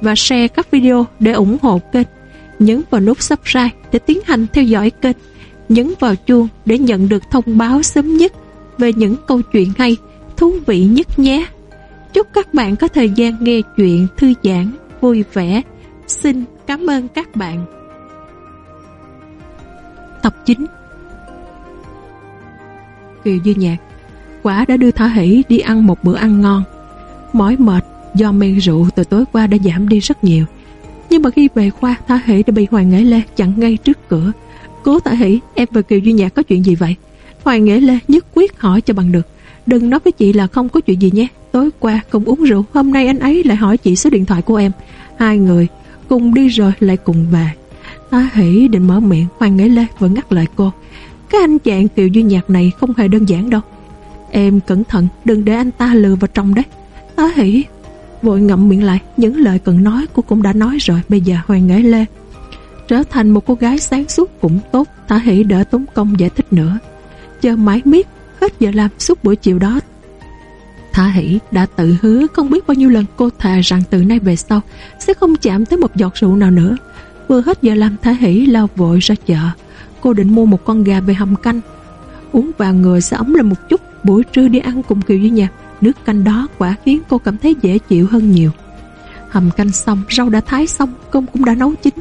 và share các video để ủng hộ kênh. Nhấn vào nút subscribe để tiến hành theo dõi kênh. Nhấn vào chuông để nhận được thông báo sớm nhất về những câu chuyện hay, thú vị nhất nhé. Chúc các bạn có thời gian nghe chuyện thư giãn, vui vẻ. Xin cảm ơn các bạn. Tập 9 Kiều Duy Nhạc Quả đã đưa Thả Hỷ đi ăn một bữa ăn ngon Mỏi mệt do men rượu từ tối qua đã giảm đi rất nhiều. Nhưng mà khi về khoa, Thả Hỷ đã bị Hoàng Nghệ Lê chặn ngay trước cửa. Cố Thả Hỷ, Em và Kiều Duy Nhạc có chuyện gì vậy? Hoàng Nghệ Lê nhất quyết hỏi cho bằng được. Đừng nói với chị là không có chuyện gì nhé. Tối qua cùng uống rượu, Hôm nay anh ấy lại hỏi chị số điện thoại của em. Hai người cùng đi rồi lại cùng về. Thả Hỷ định mở miệng, Hoàng Nghệ Lê vẫn ngắt lời cô. Cái anh chàng Kiều Duy Nhạc này không hề đơn giản đâu. Em cẩn thận, Đừng để anh ta lừa vào trong đấy. Tá hỉ Vội ngậm miệng lại, Những lời cần nói cô cũng đã nói rồi, Bây giờ Hoàng Nghệ Lê Trở thành một cô gái sáng suốt cũng tốt Tá Hỷ đỡ tốn công giải thích nữa Chờ mãi miết, Hết giờ làm, suốt buổi chiều đó Thả hỷ đã tự hứa không biết bao nhiêu lần cô thà rằng từ nay về sau sẽ không chạm tới một giọt rượu nào nữa. Vừa hết giờ làm Thả hỷ lao vội ra chợ. Cô định mua một con gà về hầm canh, Uống vào người sẽ ấm lên một chút Buổi trưa đi ăn cùng Kiều với nhà Nước canh đó quả khiến cô cảm thấy dễ chịu hơn nhiều. Hầm canh xong, Rau đã thái xong, Cơm cũng đã nấu chín.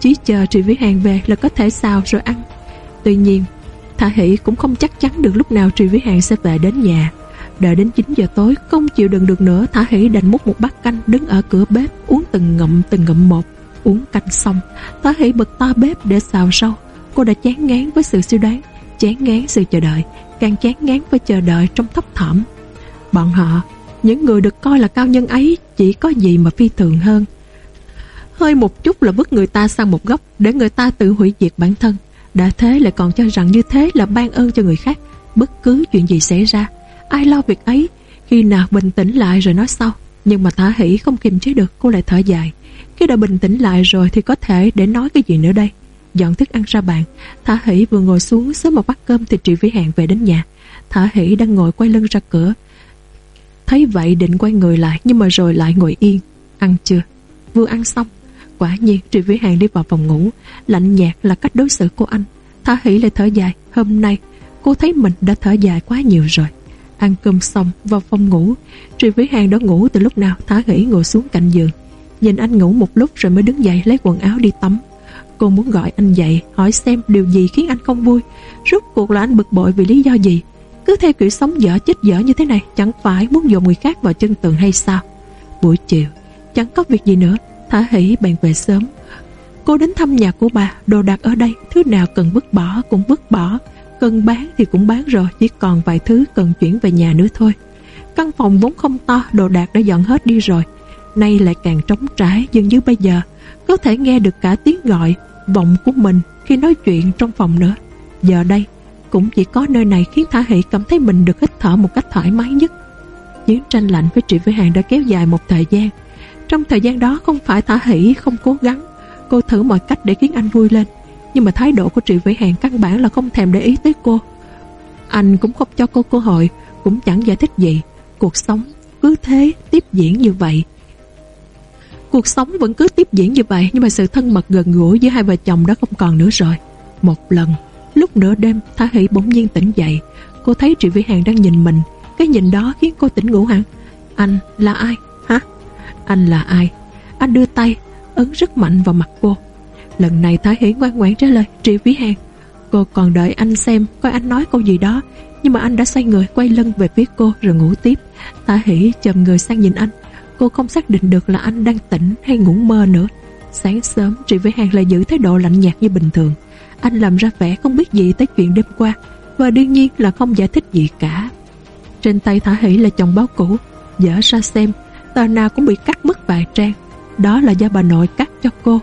Chỉ chờ Trị Vĩ Hàng về là có thể xào rồi ăn. Tuy nhiên, Thả Hỷ cũng không chắc chắn được lúc nào Trị Vĩ Hàng sẽ về đến nhà. Đợi đến 9 giờ tối, Không chịu đựng được nữa, Thả Hỷ đành múc một bát canh, Đứng ở cửa bếp, Uống từng ngậm từng ngậm một. Uống canh xong, Thả Hỷ bật to bếp để xào rau. Cô đã chán ngán với sự suy đoán, Chán ngán sự chờ đợi, Càng chán ngán với chờ đợi trong thấp thỏm. Bọn họ, Những người được coi là cao nhân ấy Chỉ có gì mà phi thường hơn. Hơi một chút là vứt người ta sang một góc Để người ta tự hủy diệt bản thân. Đã thế lại còn cho rằng như thế là ban ơn cho người khác. Bất cứ chuyện gì xảy ra, Ai lo việc ấy, Khi nào bình tĩnh lại rồi nói sau. Nhưng mà thả hỷ không kiềm chế được, Cô lại thở dài. Khi đã bình tĩnh lại rồi thì có thể để nói cái gì nữa đây? Dọn thức ăn ra bàn, Thả Hỷ vừa ngồi xuống sớm một bát cơm Thì Trị Vĩ Hạn về đến nhà. Thả Hỷ đang ngồi quay lưng ra cửa Thấy vậy định quay người lại, Nhưng mà rồi lại ngồi yên. Ăn chưa? Vừa ăn xong, Quả nhiên Trị Vĩ Hàng đi vào phòng ngủ. Lạnh nhạt là cách đối xử của anh. Thả Hỉ lại thở dài, Hôm nay cô thấy mình đã thở dài quá nhiều rồi. Ăn cơm xong, vào phòng ngủ. Trị Vĩ Hàng đã ngủ từ lúc nào? Thả Hỉ ngồi xuống cạnh giường. Nhìn anh ngủ một lúc rồi mới đứng dậy lấy quần áo đi tắm. Cô muốn gọi anh dậy, Hỏi xem điều gì khiến anh không vui. Rốt cuộc là anh bực bội vì lý do gì? Cứ theo kiểu sống dở chết dở như thế này Chẳng phải muốn dồn người khác vào chân tường hay sao? Buổi chiều Chẳng có việc gì nữa Thả hỷ bèn về sớm. Cô đến thăm nhà của bà Đồ đạc ở đây Thứ nào cần vứt bỏ cũng vứt bỏ. Cần bán thì cũng bán rồi Chỉ còn vài thứ cần chuyển về nhà nữa thôi. Căn phòng vốn không to Đồ đạc đã dọn hết đi rồi. Nay lại càng trống trải Dường như bây giờ Có thể nghe được cả tiếng gọi vọng của mình khi nói chuyện trong phòng nữa. Giờ đây, cũng chỉ có nơi này khiến Thả Hỷ cảm thấy mình được hít thở một cách thoải mái nhất. Chiến tranh lạnh với Trị Vĩ Hàng đã kéo dài một thời gian. Trong thời gian đó không phải Thả Hỷ không cố gắng, cô thử mọi cách để khiến anh vui lên. Nhưng mà thái độ của Trị Vĩ Hàng căn bản là không thèm để ý tới cô. Anh cũng không cho cô cơ hội, cũng chẳng giải thích gì. Cuộc sống cứ thế tiếp diễn như vậy Cuộc sống vẫn cứ tiếp diễn như vậy Nhưng mà sự thân mật gần gũi giữa hai vợ chồng đã không còn nữa rồi Một lần Lúc nửa đêm Thả Hỷ bỗng nhiên tỉnh dậy. Cô thấy Trị Vĩ Hàng đang nhìn mình. Cái nhìn đó khiến cô tỉnh ngủ hẳn Anh là ai? Hả? Anh là ai? Anh đưa tay, Ấn rất mạnh vào mặt cô. Lần này Thả Hỷ ngoan ngoãn trả lời Trị Vĩ Hàng, Cô còn đợi anh xem, coi anh nói câu gì đó. Nhưng mà anh đã xoay người, quay lưng về phía cô rồi ngủ tiếp. Thả Hỷ chầm người sang nhìn anh. Cô không xác định được là anh đang tỉnh hay ngủ mơ nữa. Sáng sớm Trị Vĩ Hàng lại giữ thái độ lạnh nhạt như bình thường. Anh làm ra vẻ không biết gì tới chuyện đêm qua, Và đương nhiên là không giải thích gì cả Trên tay Thả Hỷ là chồng báo cũ, Dở ra xem tờ nào cũng bị cắt mất vài trang. Đó là do bà nội cắt cho cô.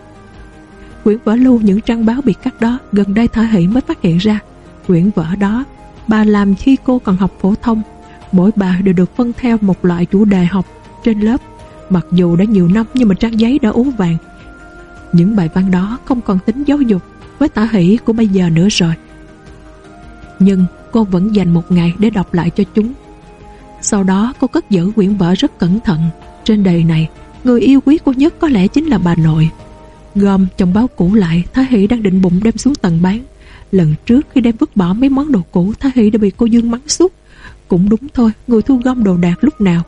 Quyển vở lưu những trang báo bị cắt đó, gần đây Thả Hỷ mới phát hiện ra. Quyển vở đó, bà làm khi cô còn học phổ thông. Mỗi bà đều được phân theo một loại chủ đề học trên lớp. Mặc dù đã nhiều năm nhưng mà trang giấy đã ố vàng. Những bài văn đó không còn tính giáo dục với tả Hỷ của bây giờ nữa rồi. Nhưng cô vẫn dành một ngày để đọc lại cho chúng. Sau đó cô cất giữ quyển vở rất cẩn thận. Trên đời này, người yêu quý cô nhất có lẽ chính là bà nội. Gom chồng báo cũ lại, Thái Hỷ đang định bụng đem xuống tầng bán. Lần trước khi đem vứt bỏ mấy món đồ cũ, Thái Hỷ đã bị cô Dương mắng suốt. Cũng đúng thôi, người thu gom đồ đạc lúc nào.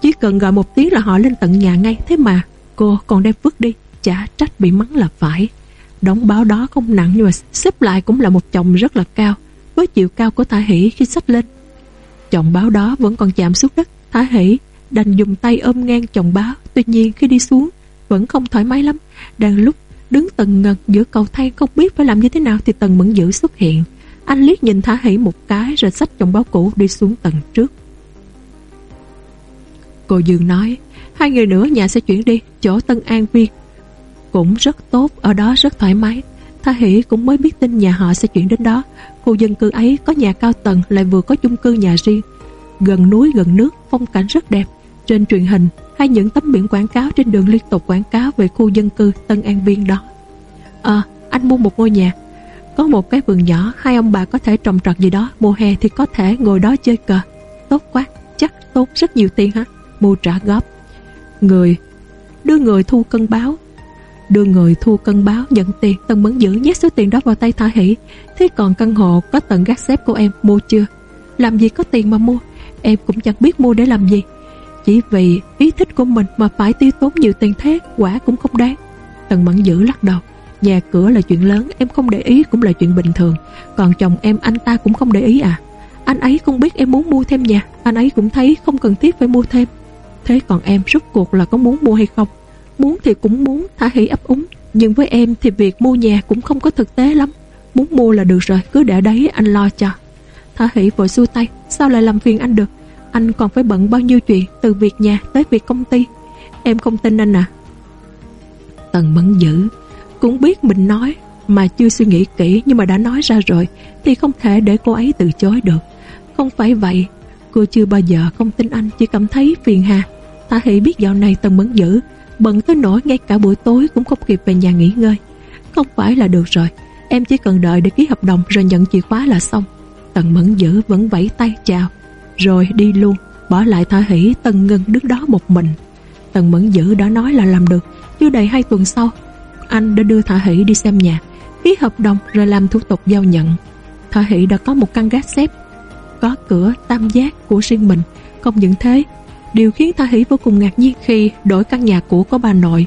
Chỉ cần gọi một tiếng là họ lên tận nhà ngay, thế mà cô còn đem vứt đi, chả trách bị mắng là phải. Đóng báo đó không nặng nhưng mà xếp lại cũng là một chồng rất là cao, với chiều cao của Thả Hỷ khi xách lên. Chồng báo đó vẫn còn chạm xuống đất, Thả Hỷ đành dùng tay ôm ngang chồng báo, tuy nhiên khi đi xuống vẫn không thoải mái lắm. Đang lúc đứng tầng ngần giữa cầu thang không biết phải làm như thế nào thì tầng mẫn dữ xuất hiện. Anh liếc nhìn Thả Hỷ một cái rồi xách chồng báo cũ đi xuống tầng trước. Cô Dương nói, hai người nữa nhà sẽ chuyển đi, chỗ Tân An Viên. Cũng rất tốt, ở đó rất thoải mái. Tha Hỷ cũng mới biết tin nhà họ sẽ chuyển đến đó. Khu dân cư ấy có nhà cao tầng lại vừa có chung cư nhà riêng. Gần núi gần nước, phong cảnh rất đẹp. Trên truyền hình hay những tấm biển quảng cáo trên đường liên tục quảng cáo về khu dân cư Tân An Viên đó. À, anh mua một ngôi nhà. Có một cái vườn nhỏ, hai ông bà có thể trồng trọt gì đó, mùa hè thì có thể ngồi đó chơi cờ. Tốt quá, chắc tốn rất nhiều tiền hả? Mua trả góp. Người, đưa người thu cân báo. Đưa người thu cân báo nhận tiền, Tân Mẫn Dữ nhét số tiền đó vào tay Thả Hỷ. Thế còn căn hộ có tận gác xếp của em mua chưa? Làm gì có tiền mà mua? Em cũng chẳng biết mua để làm gì. Chỉ vì ý thích của mình mà phải tiêu tốn nhiều tiền thế Quả cũng không đáng Tần Mẫn Dữ lắc đầu Nhà cửa là chuyện lớn em không để ý cũng là chuyện bình thường Còn chồng em anh ta cũng không để ý à Anh ấy không biết em muốn mua thêm nhà Anh ấy cũng thấy không cần thiết phải mua thêm Thế còn em rốt cuộc là có muốn mua hay không Muốn thì cũng muốn Thả hỷ ấp úng. Nhưng với em thì việc mua nhà cũng không có thực tế lắm. Muốn mua là được rồi, Cứ để đấy, anh lo cho. Thả hỷ vội xua tay, Sao lại làm phiền anh được? Anh còn phải bận bao nhiêu chuyện, Từ việc nhà tới việc công ty. Em không tin anh à. Tần mẫn dữ. Cũng biết mình nói, Mà chưa suy nghĩ kỹ nhưng mà đã nói ra rồi, Thì không thể để cô ấy từ chối được. Không phải vậy, Cô chưa bao giờ không tin anh, Chỉ cảm thấy phiền hà. Thả hỷ biết dạo này Tần mẫn dữ. Bận tới nỗi ngay cả buổi tối cũng không kịp về nhà nghỉ ngơi. Không phải là được rồi, Em chỉ cần đợi để ký hợp đồng rồi nhận chìa khóa là xong. Tần mẫn dữ vẫn vẫy tay chào. Rồi đi luôn, Bỏ lại Thả Hỷ Tần Ngân đứng đó một mình. Tần Mẫn Dữ đã nói là làm được, Chưa đầy hai tuần sau, Anh đã đưa Thả Hỷ đi xem nhà, Ký hợp đồng rồi làm thủ tục giao nhận. Thả Hỷ đã có một căn gác xếp, Có cửa tam giác của riêng mình, Không những thế Điều khiến ta Hỷ vô cùng ngạc nhiên Khi đổi căn nhà cũ có bà nội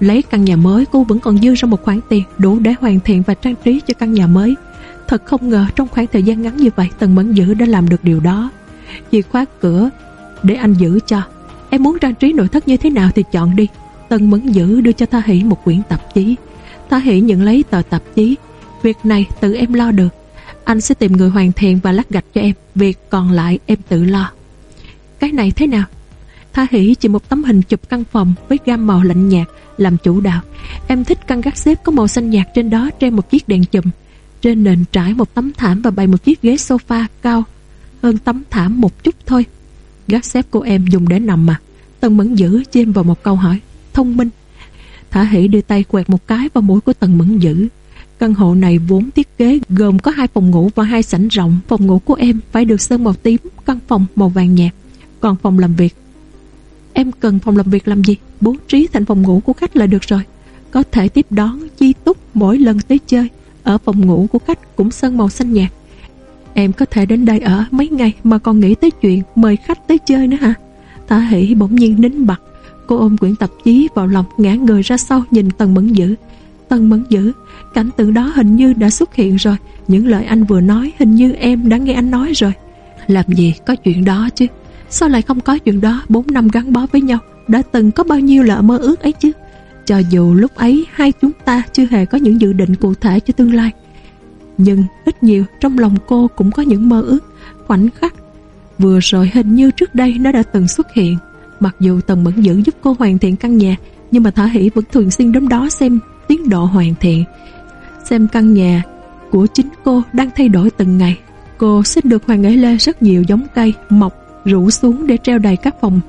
Lấy căn nhà mới, cô vẫn còn dư ra một khoản tiền Đủ để hoàn thiện và trang trí cho căn nhà mới Thật không ngờ trong khoảng thời gian ngắn như vậy, Tần Mẫn Dữ đã làm được điều đó chìa khóa cửa để anh giữ cho. Em muốn trang trí nội thất như thế nào thì chọn đi. Tần Mẫn Dữ đưa cho Tha Hỷ một quyển tạp chí. Tha Hỷ nhận lấy tờ tạp chí. Việc này tự em lo được. Anh sẽ tìm người hoàn thiện và lát gạch cho em. Việc còn lại em tự lo. Cái này thế nào? Tha Hỷ chỉ một tấm hình chụp căn phòng với gam màu lạnh nhạt làm chủ đạo. Em thích căn gác xếp có màu xanh nhạt trên đó treo một chiếc đèn chùm. Trên nền trải một tấm thảm và bày một chiếc ghế sofa cao hơn tấm thảm một chút thôi. Gác xếp của em dùng để nằm mà. Tần Mẫn Dữ chêm vào một câu hỏi. Thông minh. Thả hỷ đưa tay quẹt một cái vào mũi của Tần Mẫn Dữ. Căn hộ này vốn thiết kế gồm có hai phòng ngủ và hai sảnh rộng. Phòng ngủ của em phải được sơn màu tím, căn phòng màu vàng nhạt. Còn phòng làm việc. Em cần phòng làm việc làm gì? Bố trí thành phòng ngủ của khách là được rồi. Có thể tiếp đón chi túc mỗi lần tới chơi. Ở phòng ngủ của khách cũng sơn màu xanh nhạt. Em có thể đến đây ở mấy ngày mà còn nghĩ tới chuyện mời khách tới chơi nữa hả? Thả hỷ bỗng nhiên nín bặt. Cô ôm quyển tạp chí vào lòng ngã người ra sau nhìn Tần Mẫn Dữ. Tần Mẫn Dữ, cảnh tượng đó hình như đã xuất hiện rồi. Những lời anh vừa nói hình như em đã nghe anh nói rồi. Làm gì có chuyện đó chứ? Sao lại không có chuyện đó 4 năm gắn bó với nhau? Đã từng có bao nhiêu là mơ ước ấy chứ? Cho dù lúc ấy hai chúng ta chưa hề có những dự định cụ thể cho tương lai, nhưng ít nhiều trong lòng cô cũng có những mơ ước, Khoảnh khắc Vừa rồi hình như trước đây nó đã từng xuất hiện Mặc dù Tần Mẫn Dữ giúp cô hoàn thiện căn nhà, Nhưng mà Thả Hỷ vẫn thường xuyên đến đó xem tiến độ hoàn thiện Xem căn nhà của chính cô đang thay đổi từng ngày Cô xin được Hoàng Ấy Lê rất nhiều giống cây, mọc rủ xuống để treo đầy các phòng.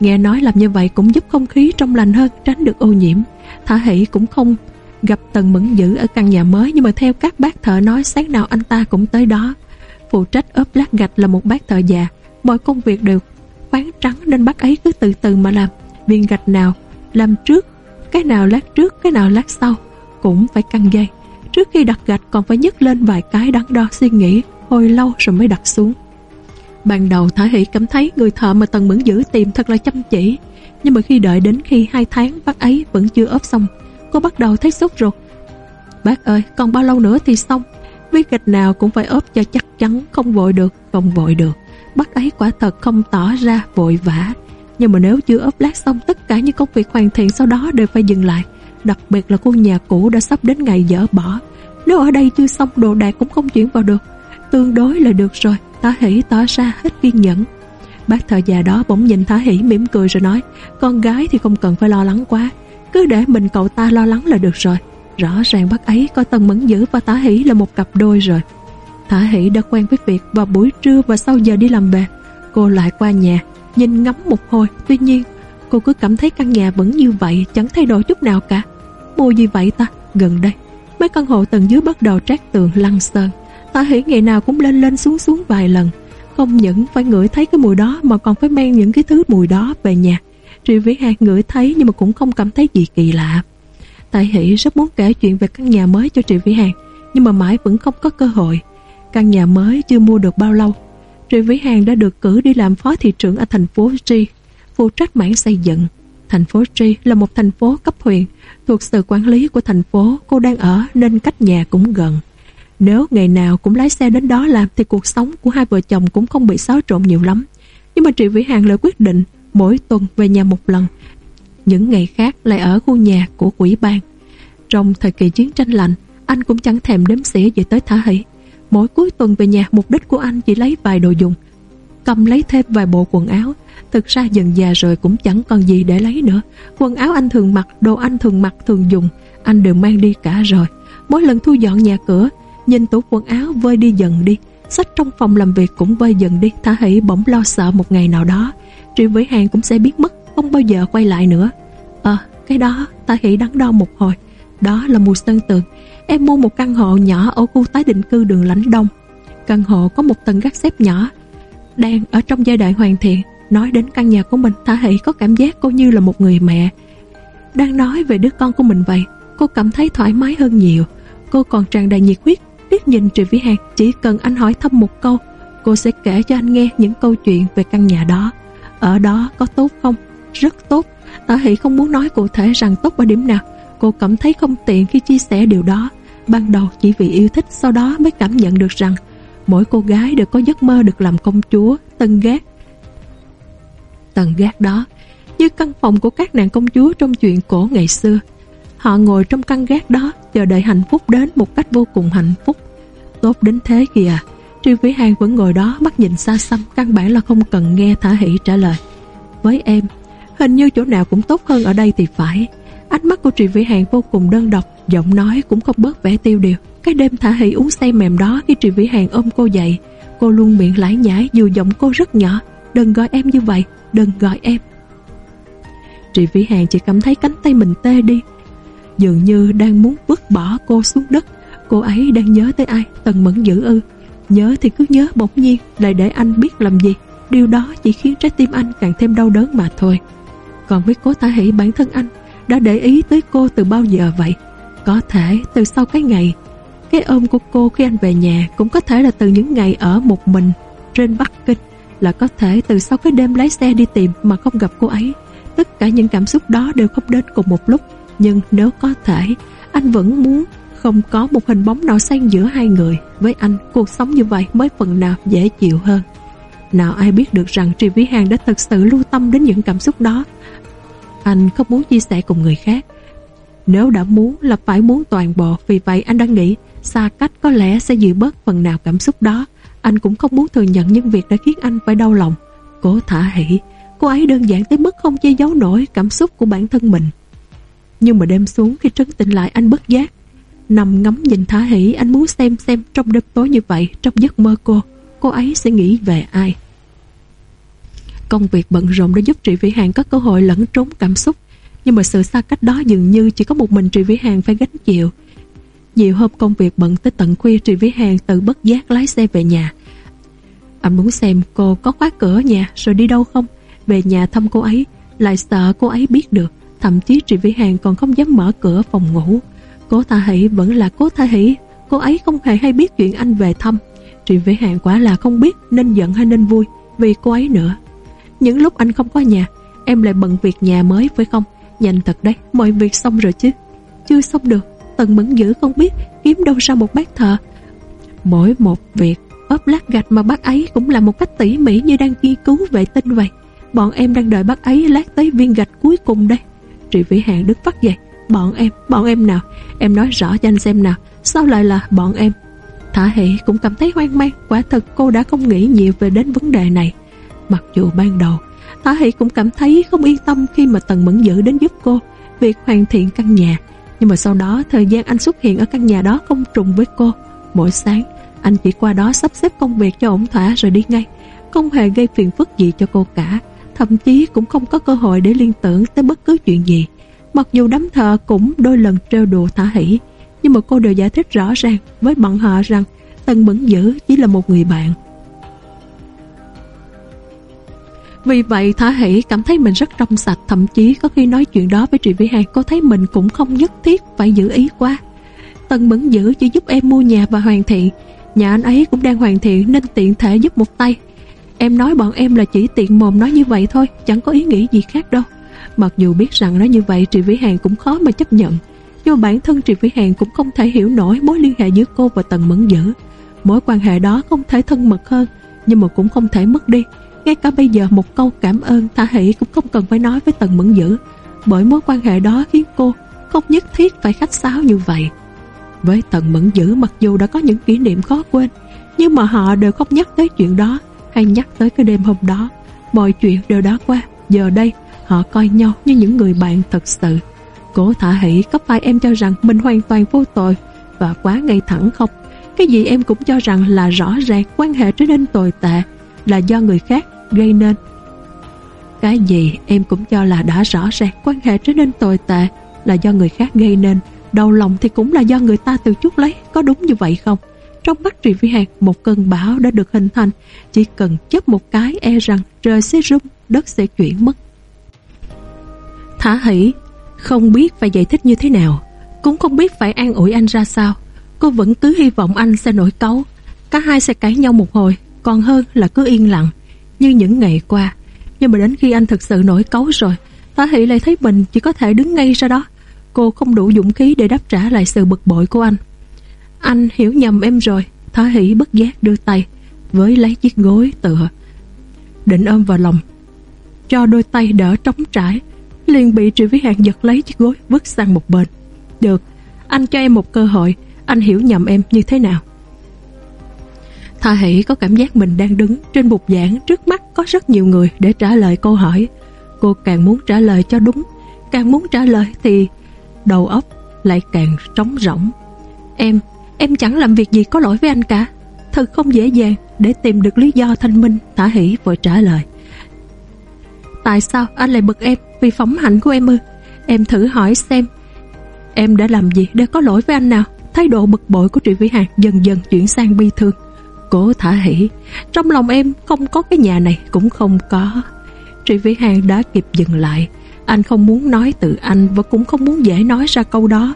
Nghe nói làm như vậy cũng giúp không khí trong lành hơn Tránh được ô nhiễm. Thả Hỷ cũng không gặp Tần Mẫn Dữ ở căn nhà mới Nhưng mà theo các bác thợ nói sáng nào anh ta cũng tới đó. Phụ trách ốp lát gạch là một bác thợ già. Mọi công việc đều khoáng trắng Nên bác ấy cứ từ từ mà làm. Viên gạch nào làm trước Cái nào lát trước, cái nào lát sau Cũng phải căng dây. Trước khi đặt gạch còn phải nhấc lên vài cái đắn đo suy nghĩ Hồi lâu rồi mới đặt xuống. Ban đầu Thả Hỷ cảm thấy người thợ mà Tần Mẫn Dữ tìm thật là chăm chỉ. Nhưng mà khi đợi đến khi hai tháng bác ấy vẫn chưa ốp xong Cô bắt đầu thấy sốt ruột. Bác ơi còn bao lâu nữa thì xong? Viết gạch nào cũng phải ốp cho chắc chắn Không vội được, không vội được. Bác ấy quả thật không tỏ ra vội vã. Nhưng mà nếu chưa ốp lát xong Tất cả những công việc hoàn thiện sau đó đều phải dừng lại. Đặc biệt là khu nhà cũ đã sắp đến ngày dỡ bỏ. Nếu ở đây chưa xong đồ đạc cũng không chuyển vào được. Tương đối là được rồi. Thả hỷ tỏ ra hết kiên nhẫn. Bác thợ già đó bỗng nhìn Thả hỷ mỉm cười rồi nói, Con gái thì không cần phải lo lắng quá, Cứ để mình cậu ta lo lắng là được rồi. Rõ ràng bác ấy coi Tần Mẫn Dữ và Thả hỷ là một cặp đôi rồi. Thả hỷ đã quen với việc vào buổi trưa và sau giờ đi làm về. Cô lại qua nhà, Nhìn ngắm một hồi, Tuy nhiên, cô cứ cảm thấy căn nhà vẫn như vậy, Chẳng thay đổi chút nào cả. Mua gì vậy ta? Gần đây, Mấy căn hộ tầng dưới bắt đầu trát tường lăn sơn Tạ Hỷ ngày nào cũng lên lên xuống xuống vài lần. Không những phải ngửi thấy cái mùi đó, Mà còn phải mang những cái thứ mùi đó về nhà. Triệu Vĩ Hạc ngửi thấy Nhưng mà cũng không cảm thấy gì kỳ lạ. Tạ Hỷ rất muốn kể chuyện về căn nhà mới cho Triệu Vĩ Hàng Nhưng mà mãi vẫn không có cơ hội. Căn nhà mới chưa mua được bao lâu. Triệu Vĩ Hàng đã được cử đi làm phó thị trưởng ở thành phố Tri, Phụ trách mảng xây dựng. Thành phố Tri là một thành phố cấp huyện, Thuộc sự quản lý của thành phố. Cô đang ở nên cách nhà cũng gần nếu ngày nào cũng lái xe đến đó làm thì cuộc sống của hai vợ chồng cũng không bị xáo trộn nhiều lắm. Nhưng mà Trị Vĩ Hàng lại quyết định mỗi tuần về nhà một lần. Những ngày khác lại ở khu nhà của quỹ ban. Trong thời kỳ chiến tranh lạnh, anh cũng chẳng thèm đếm xỉa về tới Thả Hỷ. Mỗi cuối tuần về nhà mục đích của anh chỉ lấy vài đồ dùng. Cầm lấy thêm vài bộ quần áo. Thực ra dần già rồi cũng chẳng còn gì để lấy nữa. Quần áo anh thường mặc, đồ anh thường mặc thường dùng, anh đều mang đi cả rồi. Mỗi lần thu dọn nhà cửa, Nhìn tủ quần áo vơi đi dần đi. Sách trong phòng làm việc cũng vơi dần đi. Thả hỷ bỗng lo sợ một ngày nào đó. Triệu với hàng cũng sẽ biến mất, Không bao giờ quay lại nữa. Ờ cái đó, Thả hỷ đắn đo một hồi. Đó là mùa sơn tường. Em mua một căn hộ nhỏ ở khu tái định cư đường lãnh đông. Căn hộ có một tầng gác xếp nhỏ, Đang ở trong giai đoạn hoàn thiện. Nói đến căn nhà của mình, Thả hỷ có cảm giác cô như là một người mẹ. Đang nói về đứa con của mình vậy, Cô cảm thấy thoải mái hơn nhiều. Cô còn tràn đầy nhiệt huyết liếc nhìn Triệu Vĩ Hạc, chỉ cần anh hỏi thăm một câu, cô sẽ kể cho anh nghe những câu chuyện về căn nhà đó. Ở đó có tốt không? Rất tốt. Tạ Hỷ không muốn nói cụ thể rằng tốt ở điểm nào. Cô cảm thấy không tiện khi chia sẻ điều đó. Ban đầu chỉ vì yêu thích, Sau đó mới cảm nhận được rằng Mỗi cô gái đều có giấc mơ được làm công chúa, Tân gác. Tầng gác đó, Như căn phòng của các nàng công chúa Trong chuyện cổ ngày xưa. Họ ngồi trong căn gác đó chờ đợi hạnh phúc đến một cách vô cùng hạnh phúc. Tốt đến thế kìa. Tri Vĩ Hàng vẫn ngồi đó mắt nhìn xa xăm căn bản là không cần nghe Thả Hỷ trả lời. Với em, hình như chỗ nào cũng tốt hơn ở đây thì phải. Ánh mắt của Triều Vĩ Hàng vô cùng đơn độc, giọng nói cũng không bớt vẻ tiêu điều. Cái đêm Thả Hỷ uống say mềm đó khi Triều Vĩ Hàng ôm cô dậy, cô luôn miệng lải nhải dù giọng cô rất nhỏ. Đừng gọi em như vậy, đừng gọi em. Trị Vĩ Hàng chỉ cảm thấy cánh tay mình tê đi Dường như đang muốn vứt bỏ cô xuống đất. Cô ấy đang nhớ tới ai? Tần mẫn dữ ư. Nhớ thì cứ nhớ bỗng nhiên, Lại để anh biết làm gì. Điều đó chỉ khiến trái tim anh càng thêm đau đớn mà thôi. Còn với cố tả hỷ bản thân anh, Đã để ý tới cô từ bao giờ vậy? Có thể từ sau cái ngày, Cái ôm của cô khi anh về nhà Cũng có thể là từ những ngày ở một mình Trên Bắc Kinh, Là có thể từ sau cái đêm lái xe đi tìm Mà không gặp cô ấy. Tất cả những cảm xúc đó đều không đến cùng một lúc nhưng nếu có thể, Anh vẫn muốn không có một hình bóng nào xen giữa hai người. Với anh, cuộc sống như vậy mới phần nào dễ chịu hơn. Nào ai biết được rằng Tri Vĩ Hàng đã thật sự lưu tâm đến những cảm xúc đó. Anh không muốn chia sẻ cùng người khác. Nếu đã muốn là phải muốn toàn bộ, Vì vậy anh đang nghĩ xa cách có lẽ sẽ dịu bớt phần nào cảm xúc đó. Anh cũng không muốn thừa nhận những việc đã khiến anh phải đau lòng. Cố thả hỷ Cô ấy đơn giản tới mức không che giấu nổi cảm xúc của bản thân mình. Nhưng mà đêm xuống khi trấn tĩnh lại anh bất giác. Nằm ngắm nhìn Thả Hỷ anh muốn xem xem trong đêm tối như vậy, trong giấc mơ cô, cô ấy sẽ nghĩ về ai. Công việc bận rộn đã giúp Trị Vĩ Hàng có cơ hội lẫn trốn cảm xúc, nhưng mà sự xa cách đó dường như chỉ có một mình Trị Vĩ Hàng phải gánh chịu. Nhiều hôm công việc bận tới tận khuya Trị Vĩ Hàng tự bất giác lái xe về nhà. Anh muốn xem cô có khóa cửa nhà rồi đi đâu không, về nhà thăm cô ấy, lại sợ cô ấy biết được. Thậm chí Trị Vĩ Hàng còn không dám mở cửa phòng ngủ. Cố Tha Hỷ vẫn là cố Tha Hỷ, cô ấy không hề hay biết chuyện anh về thăm. Trị Vĩ Hàng quả là không biết nên giận hay nên vui vì cô ấy nữa. Những lúc anh không có nhà, em lại bận việc nhà mới phải không? Nhanh thật đấy, mọi việc xong rồi chứ. Chưa xong được, Tần Mẫn Dữ không biết kiếm đâu ra một bát thợ. Mỗi một việc ốp lát gạch mà bác ấy cũng là một cách tỉ mỉ như đang nghiên cứu vệ tinh vậy. Bọn em đang đợi bác ấy lát tới viên gạch cuối cùng đây. Trị Vĩ Hàng đứng vắt dậy. Bọn em, bọn em nào? Em nói rõ cho anh xem nào. Sao lại là bọn em? Thả Hỷ cũng cảm thấy hoang mang. Quả thật cô đã không nghĩ nhiều về đến vấn đề này. Mặc dù ban đầu Thả Hỷ cũng cảm thấy không yên tâm khi mà Tần Mẫn Dữ đến giúp cô việc hoàn thiện căn nhà. Nhưng mà sau đó thời gian anh xuất hiện ở căn nhà đó không trùng với cô. Mỗi sáng anh chỉ qua đó sắp xếp công việc cho ổn thỏa rồi đi ngay. Không hề gây phiền phức gì cho cô cả. Thậm chí cũng không có cơ hội để liên tưởng tới bất cứ chuyện gì. Mặc dù đám thợ cũng đôi lần trêu đùa Thả Hỷ, nhưng mà cô đều giải thích rõ ràng với bọn họ rằng Tần Mẫn Dữ chỉ là một người bạn. Vì vậy, Thả Hỷ cảm thấy mình rất trong sạch, Thậm chí có khi nói chuyện đó với Trị Vĩ Hàng, Cô thấy mình cũng không nhất thiết phải giữ ý quá. Tần Mẫn Dữ chỉ giúp em mua nhà và hoàn thiện. Nhà anh ấy cũng đang hoàn thiện Nên tiện thể giúp một tay. Em nói bọn em là chỉ tiện mồm nói như vậy thôi, Chẳng có ý nghĩ gì khác đâu. Mặc dù biết rằng nói như vậy Trị Vĩ Hàng cũng khó mà chấp nhận. Nhưng bản thân Trị Vĩ Hàng cũng không thể hiểu nổi Mối liên hệ giữa cô và Tần Mẫn Dữ. Mối quan hệ đó không thể thân mật hơn, Nhưng mà cũng không thể mất đi. Ngay cả bây giờ một câu cảm ơn Thả Hỷ cũng không cần phải nói với Tần Mẫn Dữ. Bởi mối quan hệ đó khiến cô không nhất thiết phải khách sáo như vậy. Với Tần Mẫn Dữ mặc dù đã có những kỷ niệm khó quên, Nhưng mà họ đều không nhắc tới chuyện đó. Hay nhắc tới cái đêm hôm đó Mọi chuyện đều đã qua Giờ đây họ coi nhau như những người bạn thật sự Cố Thả Hỷ có phải em cho rằng mình hoàn toàn vô tội Và quá ngay thẳng không Cái gì em cũng cho rằng là rõ ràng quan hệ trở nên tồi tệ là do người khác gây nên. Cái gì em cũng cho là đã rõ ràng quan hệ trở nên tồi tệ là do người khác gây nên. Đau lòng thì cũng là do người ta từ chút lấy, có đúng như vậy không? Trong mắt Trì vĩ Hạc, một cơn bão đã được hình thành, chỉ cần chấp một cái e rằng trời sẽ rung, đất sẽ chuyển mất. Thả hỷ, không biết phải giải thích như thế nào, cũng không biết phải an ủi anh ra sao. Cô vẫn cứ hy vọng anh sẽ nổi cáu. Cả hai sẽ cãi nhau một hồi, còn hơn là cứ yên lặng như những ngày qua. Nhưng mà đến khi anh thực sự nổi cáu rồi, Thả Hỷ lại thấy mình chỉ có thể đứng ngay ra đó. Cô không đủ dũng khí để đáp trả lại sự bực bội của anh. Anh hiểu nhầm em rồi, Thái Hỷ bất giác đưa tay, với lấy chiếc gối tựa. Định ôm vào lòng, cho đôi tay đỡ trống trải, liền bị Triệu Vĩ Hạn giật lấy chiếc gối vứt sang một bên. Được, anh cho em một cơ hội, anh hiểu nhầm em như thế nào. Tha Hỷ có cảm giác mình đang đứng trên bục giảng trước mắt có rất nhiều người để trả lời câu hỏi. Cô càng muốn trả lời cho đúng, càng muốn trả lời thì đầu óc lại càng trống rỗng. Em, em chẳng làm việc gì có lỗi với anh cả. Thật không dễ dàng để tìm được lý do thanh minh, Thả Hỷ vội trả lời. Tại sao anh lại bực em vì phóng hạnh của em ư? Em thử hỏi xem em đã làm gì để có lỗi với anh nào? Thái độ bực bội của Trị Vĩ Hạc dần dần chuyển sang bi thương. Cố thả hỉ Trong lòng em không có cái nhà này Cũng không có Trị Vĩ Hàng đã kịp dừng lại Anh không muốn nói từ anh Và cũng không muốn dễ nói ra câu đó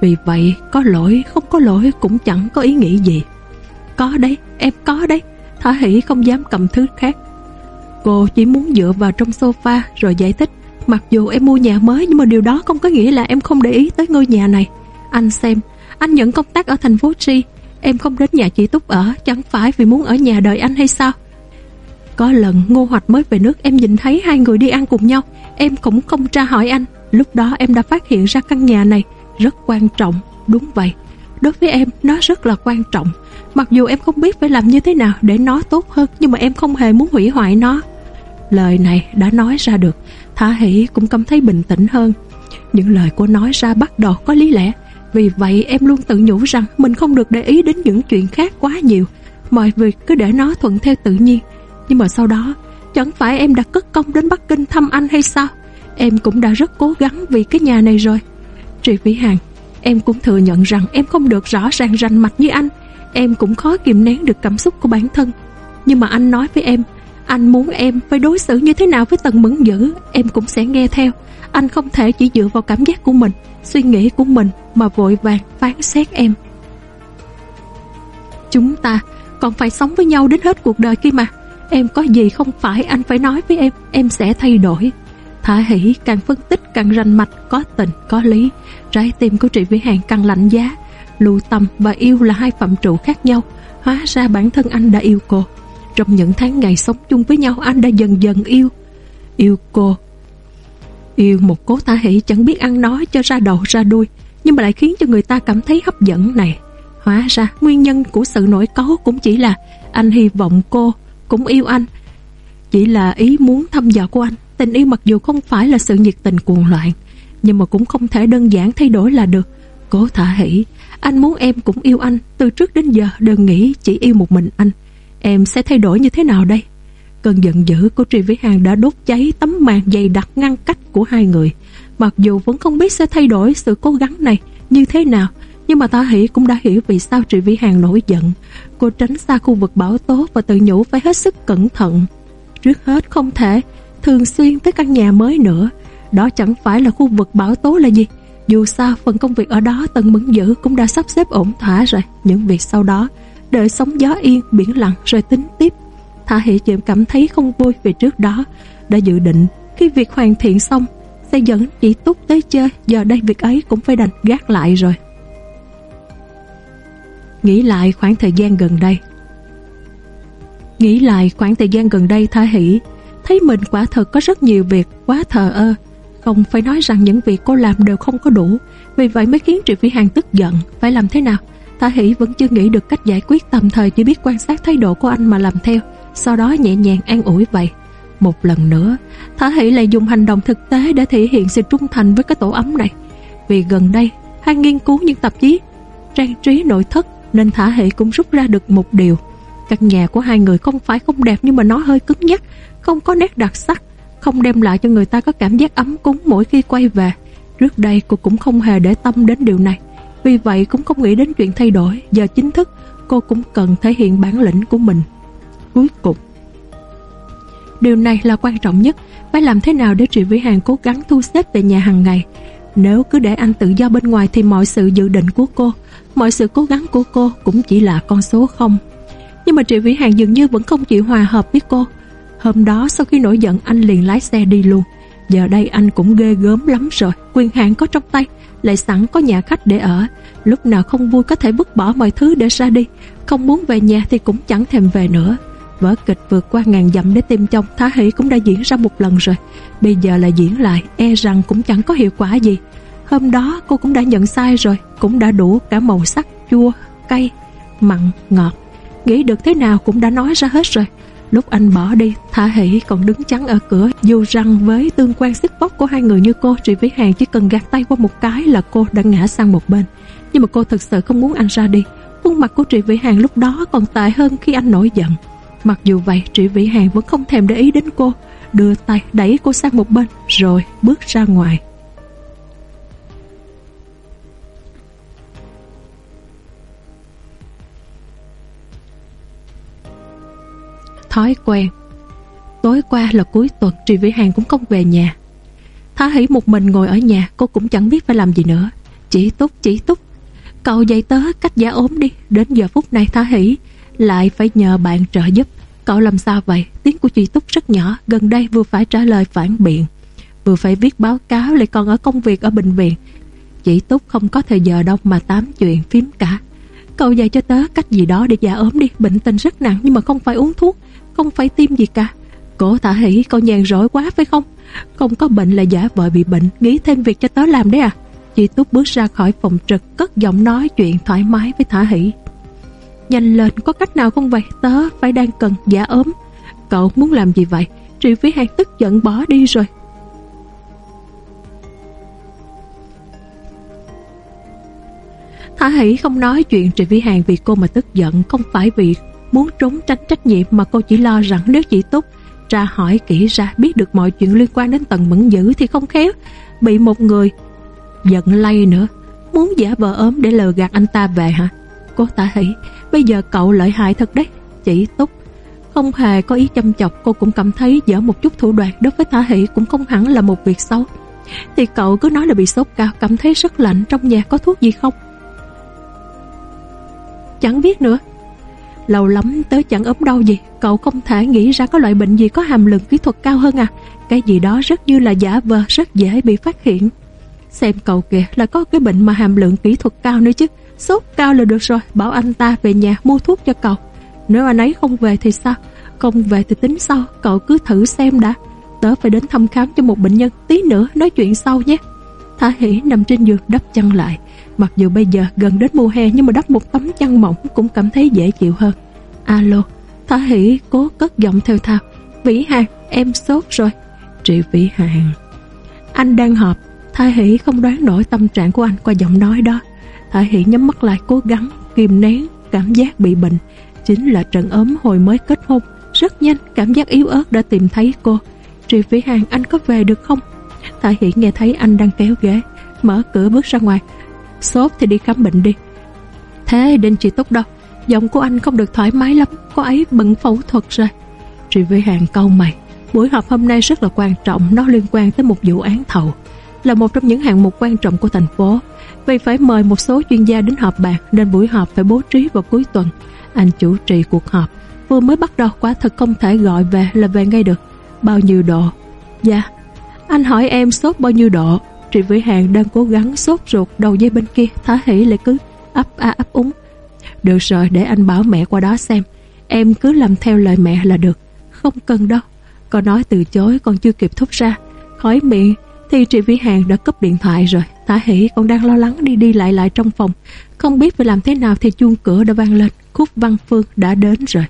vì vậy, có lỗi, không có lỗi Cũng chẳng có ý nghĩa gì. Có đấy, em có đấy, Thả hỷ không dám cầm thứ khác. Cô chỉ muốn dựa vào trong sofa Rồi giải thích, Mặc dù em mua nhà mới Nhưng mà điều đó không có nghĩa là em không để ý tới ngôi nhà này. Anh xem, Anh nhận công tác ở thành phố Tri, Em không đến nhà chị Túc ở, Chẳng phải vì muốn ở nhà đợi anh hay sao? Có lần Ngô Hoạch mới về nước, Em nhìn thấy hai người đi ăn cùng nhau, Em cũng không tra hỏi anh. Lúc đó em đã phát hiện ra căn nhà này rất quan trọng. Đúng vậy. Đối với em, nó rất là quan trọng. Mặc dù em không biết phải làm như thế nào Để nó tốt hơn, Nhưng mà em không hề muốn hủy hoại nó. Lời này đã nói ra được. Thả hỷ cũng cảm thấy bình tĩnh hơn. Những lời cô nói ra bắt đầu có lý lẽ. Vì vậy, em luôn tự nhủ rằng Mình không được để ý đến những chuyện khác quá nhiều. Mọi việc cứ để nó thuận theo tự nhiên. Nhưng mà sau đó, Chẳng phải em đã cất công đến Bắc Kinh thăm anh hay sao? Em cũng đã rất cố gắng vì cái nhà này rồi. Trị Vĩ Hàng. Em cũng thừa nhận rằng em không được rõ ràng rành mạch như anh. Em cũng khó kiềm nén được cảm xúc của bản thân. Nhưng mà anh nói với em, Anh muốn em phải đối xử như thế nào với Tần Mẫn Dữ, Em cũng sẽ nghe theo. Anh không thể chỉ dựa vào cảm giác của mình, Suy nghĩ của mình Mà vội vàng phán xét em. Chúng ta còn phải sống với nhau đến hết cuộc đời kia mà. Em có gì không phải anh phải nói với em Em sẽ thay đổi. Thả hỉ càng phân tích, càng ranh mạch, Có tình, có lý. Trái tim của Trị Vĩ Hàng càng lạnh giá. Lưu tâm và yêu là hai phạm trụ khác nhau. Hóa ra bản thân anh đã yêu cô. Trong những tháng ngày sống chung với nhau, Anh đã dần dần yêu. Yêu cô. Yêu một cố tả hỷ, chẳng biết ăn nói cho ra đầu, ra đuôi, Nhưng mà lại khiến cho người ta cảm thấy hấp dẫn này. Hóa ra nguyên nhân của sự nổi cáu cũng chỉ là Anh hy vọng cô cũng yêu anh, Chỉ là ý muốn thăm dò của anh. Tình yêu mặc dù không phải là sự nhiệt tình cuồng loạn, Nhưng mà cũng không thể đơn giản thay đổi là được. Cố thả hỷ Anh muốn em cũng yêu anh, Từ trước đến giờ đừng nghĩ chỉ yêu một mình anh. Em sẽ thay đổi như thế nào đây? Cơn giận dữ của Tri Vĩ Hàng đã đốt cháy tấm màn dày đặc ngăn cách của hai người. Mặc dù vẫn không biết sẽ thay đổi sự cố gắng này như thế nào, Nhưng mà Tả Hỷ cũng đã hiểu vì sao Trị Vĩ Hàng nổi giận. Cô tránh xa khu vực bão tố và tự nhủ phải hết sức cẩn thận. Trước hết không thể thường xuyên tới căn nhà mới nữa. Đó chẳng phải là khu vực bảo tố là gì. Dù sao, phần công việc ở đó Tần Mẫn Dữ cũng đã sắp xếp ổn thỏa rồi. Những việc sau đó, Đợi sóng gió yên, biển lặng rồi tính tiếp. Thả Hỷ Diệm cảm thấy không vui vì trước đó Đã dự định khi việc hoàn thiện xong Sẽ dẫn chị Túc tới chơi, Giờ đây việc ấy cũng phải đành gác lại rồi. Nghĩ lại khoảng thời gian gần đây. Nghĩ lại khoảng thời gian gần đây, Thả Hỷ Thấy mình quả thật có rất nhiều việc quá thờ ơ. Không phải nói rằng những việc cô làm đều không có đủ, Vì vậy mới khiến Triệu Vĩ Hàng tức giận. Phải làm thế nào? Thả Hỷ vẫn chưa nghĩ được cách giải quyết, tạm thời Chỉ biết quan sát thái độ của anh mà làm theo, Sau đó nhẹ nhàng an ủi vậy. Một lần nữa Thả Hỷ lại dùng hành động thực tế Để thể hiện sự trung thành với cái tổ ấm này. Vì gần đây, Hai nghiên cứu những tạp chí Trang trí nội thất Nên Thả Hỷ cũng rút ra được một điều. Căn nhà của hai người không phải không đẹp Nhưng mà nó hơi cứng nhắc không có nét đặc sắc, không đem lại cho người ta có cảm giác ấm cúng mỗi khi quay về. Trước đây cô cũng không hề để tâm đến điều này, vì vậy cũng không nghĩ đến chuyện thay đổi. Giờ chính thức, cô cũng cần thể hiện bản lĩnh của mình. Cuối cùng, điều này là quan trọng nhất, phải làm thế nào để Triệu Vĩ Hàng cố gắng thu xếp về nhà hàng ngày. Nếu cứ để anh tự do bên ngoài thì mọi sự dự định của cô, mọi sự cố gắng của cô cũng chỉ là con số không. Nhưng mà Triệu Vĩ Hàng dường như vẫn không chịu hòa hợp với cô. Hôm đó sau khi nổi giận anh liền lái xe đi luôn. Giờ đây anh cũng ghê gớm lắm rồi. Quyền hạn có trong tay Lại sẵn có nhà khách để ở. Lúc nào không vui có thể vứt bỏ mọi thứ để ra đi. Không muốn về nhà thì cũng chẳng thèm về nữa. Vở kịch vượt qua ngàn dặm để tìm chồng Thá hỷ cũng đã diễn ra một lần rồi. Bây giờ là diễn lại E rằng cũng chẳng có hiệu quả gì. Hôm đó cô cũng đã nhận sai rồi Cũng đã đủ cả màu sắc chua, cay, mặn, ngọt. Nghĩ được thế nào cũng đã nói ra hết rồi. Lúc anh bỏ đi, Thả Hỷ còn đứng chắn ở cửa Dù rằng với tương quan sức vóc của hai người như cô Trị Vĩ Hàng chỉ cần gạt tay qua một cái là cô đã ngã sang một bên. Nhưng mà cô thực sự không muốn anh ra đi. Khuôn mặt của Trị Vĩ Hàng lúc đó còn tệ hơn khi anh nổi giận. Mặc dù vậy Trị Vĩ Hàng vẫn không thèm để ý đến cô. Đưa tay đẩy cô sang một bên Rồi bước ra ngoài. Thói quen. Tối qua là cuối tuần, Trì Vĩ Hàng cũng không về nhà. Thá hỷ một mình ngồi ở nhà, cô cũng chẳng biết phải làm gì nữa. Chỉ túc chỉ túc. Cậu dạy tớ cách giả ốm đi. Đến giờ phút này Thá hỷ lại phải nhờ bạn trợ giúp. Cậu làm sao vậy? Tiếng của chị Túc rất nhỏ. Gần đây vừa phải trả lời phản biện. Vừa phải viết báo cáo lại còn ở công việc ở bệnh viện. Chị Túc không có thời giờ đâu mà tám chuyện phím cả. Cậu dạy cho tớ cách gì đó để giả ốm đi Bệnh tình rất nặng nhưng mà không phải uống thuốc không phải tim gì cả. Cổ Thả hỷ cậu nhàn rỗi quá phải không? Không có bệnh là giả vợ bị bệnh, Nghĩ thêm việc cho tớ làm đấy à? Chị Túc bước ra khỏi phòng trực, Cất giọng nói chuyện thoải mái với Thả Hỷ. Nhanh lên, có cách nào không vậy? Tớ phải đang cần giả ốm. Cậu muốn làm gì vậy? Trị Vĩ Hàng tức giận bỏ đi rồi. Thả hỷ không nói chuyện Trị Vĩ Hàng vì cô mà tức giận, Không phải vì muốn trốn tránh trách nhiệm Mà cô chỉ lo rằng nếu chị Túc ra hỏi kỹ ra biết được mọi chuyện liên quan đến tầng mẫn dữ Thì không khéo. Bị một người giận lay nữa, Muốn giả vờ ốm để lừa gạt anh ta về hả? Cô tả hỷ Bây giờ cậu lợi hại thật đấy chị Túc Không hề có ý chăm chọc, Cô cũng cảm thấy dở một chút thủ đoạn Đối với Thả Hỷ cũng không hẳn là một việc xấu. Thì cậu cứ nói là bị sốt cao, Cảm thấy rất lạnh Trong nhà có thuốc gì không? Chẳng biết nữa. Lâu lắm tớ chẳng ốm đau gì, Cậu không thể nghĩ ra có loại bệnh gì có hàm lượng kỹ thuật cao hơn à? Cái gì đó rất như là giả vờ, Rất dễ bị phát hiện. Xem cậu kìa, là có cái bệnh mà hàm lượng kỹ thuật cao nữa chứ. Sốt cao là được rồi, Bảo anh ta về nhà mua thuốc cho cậu. Nếu anh ấy không về thì sao? Không về thì tính sau, Cậu cứ thử xem đã. Tớ phải đến thăm khám cho một bệnh nhân Tí nữa, nói chuyện sau nhé. Thả hỉ nằm trên giường đắp chăn lại. Mặc dù bây giờ gần đến mùa hè Nhưng mà đắp một tấm chăn mỏng Cũng cảm thấy dễ chịu hơn. Alo Thả hỉ cố cất giọng theo thao Vĩ Hàng, em sốt rồi. Trị Vĩ Hàng. Anh đang họp. Thả hỉ không đoán nổi tâm trạng của anh qua giọng nói đó. Thả hỷ nhắm mắt lại cố gắng kìm nén cảm giác bị bệnh. Chính là trận ốm hồi mới kết hôn. Rất nhanh, cảm giác yếu ớt đã tìm thấy cô. Trị Vĩ Hàng, anh có về được không? Tạ hỷ nghe thấy anh đang kéo ghế, mở cửa bước ra ngoài sốt thì đi khám bệnh đi thế đinh chị Túc đâu giọng của anh không được thoải mái lắm, cô ấy bận phẫu thuật rồi Trị với Hàng câu mày, buổi họp hôm nay rất là quan trọng, nó liên quan tới một vụ án thầu, là một trong những hạng mục quan trọng của thành phố vì phải mời một số chuyên gia đến họp bàn, nên buổi họp phải bố trí vào cuối tuần. Anh chủ trì cuộc họp, vừa mới bắt đầu quá thật không thể gọi về là về ngay được. Bao nhiêu độ? Dạ. Anh hỏi em sốt bao nhiêu độ? Trị Vĩ Hàng đang cố gắng sốt ruột đầu dây bên kia, thả hỉ lại cứ ấp a ấp úng. Được rồi, để anh bảo mẹ qua đó xem. Em cứ làm theo lời mẹ là được. Không cần đâu. Con nói từ chối còn chưa kịp thúc ra. Khỏi miệng, thì Trị Vĩ Hàng đã cúp điện thoại rồi. Thả Hỷ còn đang lo lắng đi đi lại lại trong phòng. Không biết phải làm thế nào thì chuông cửa đã vang lên. Khúc Văn Phương đã đến rồi.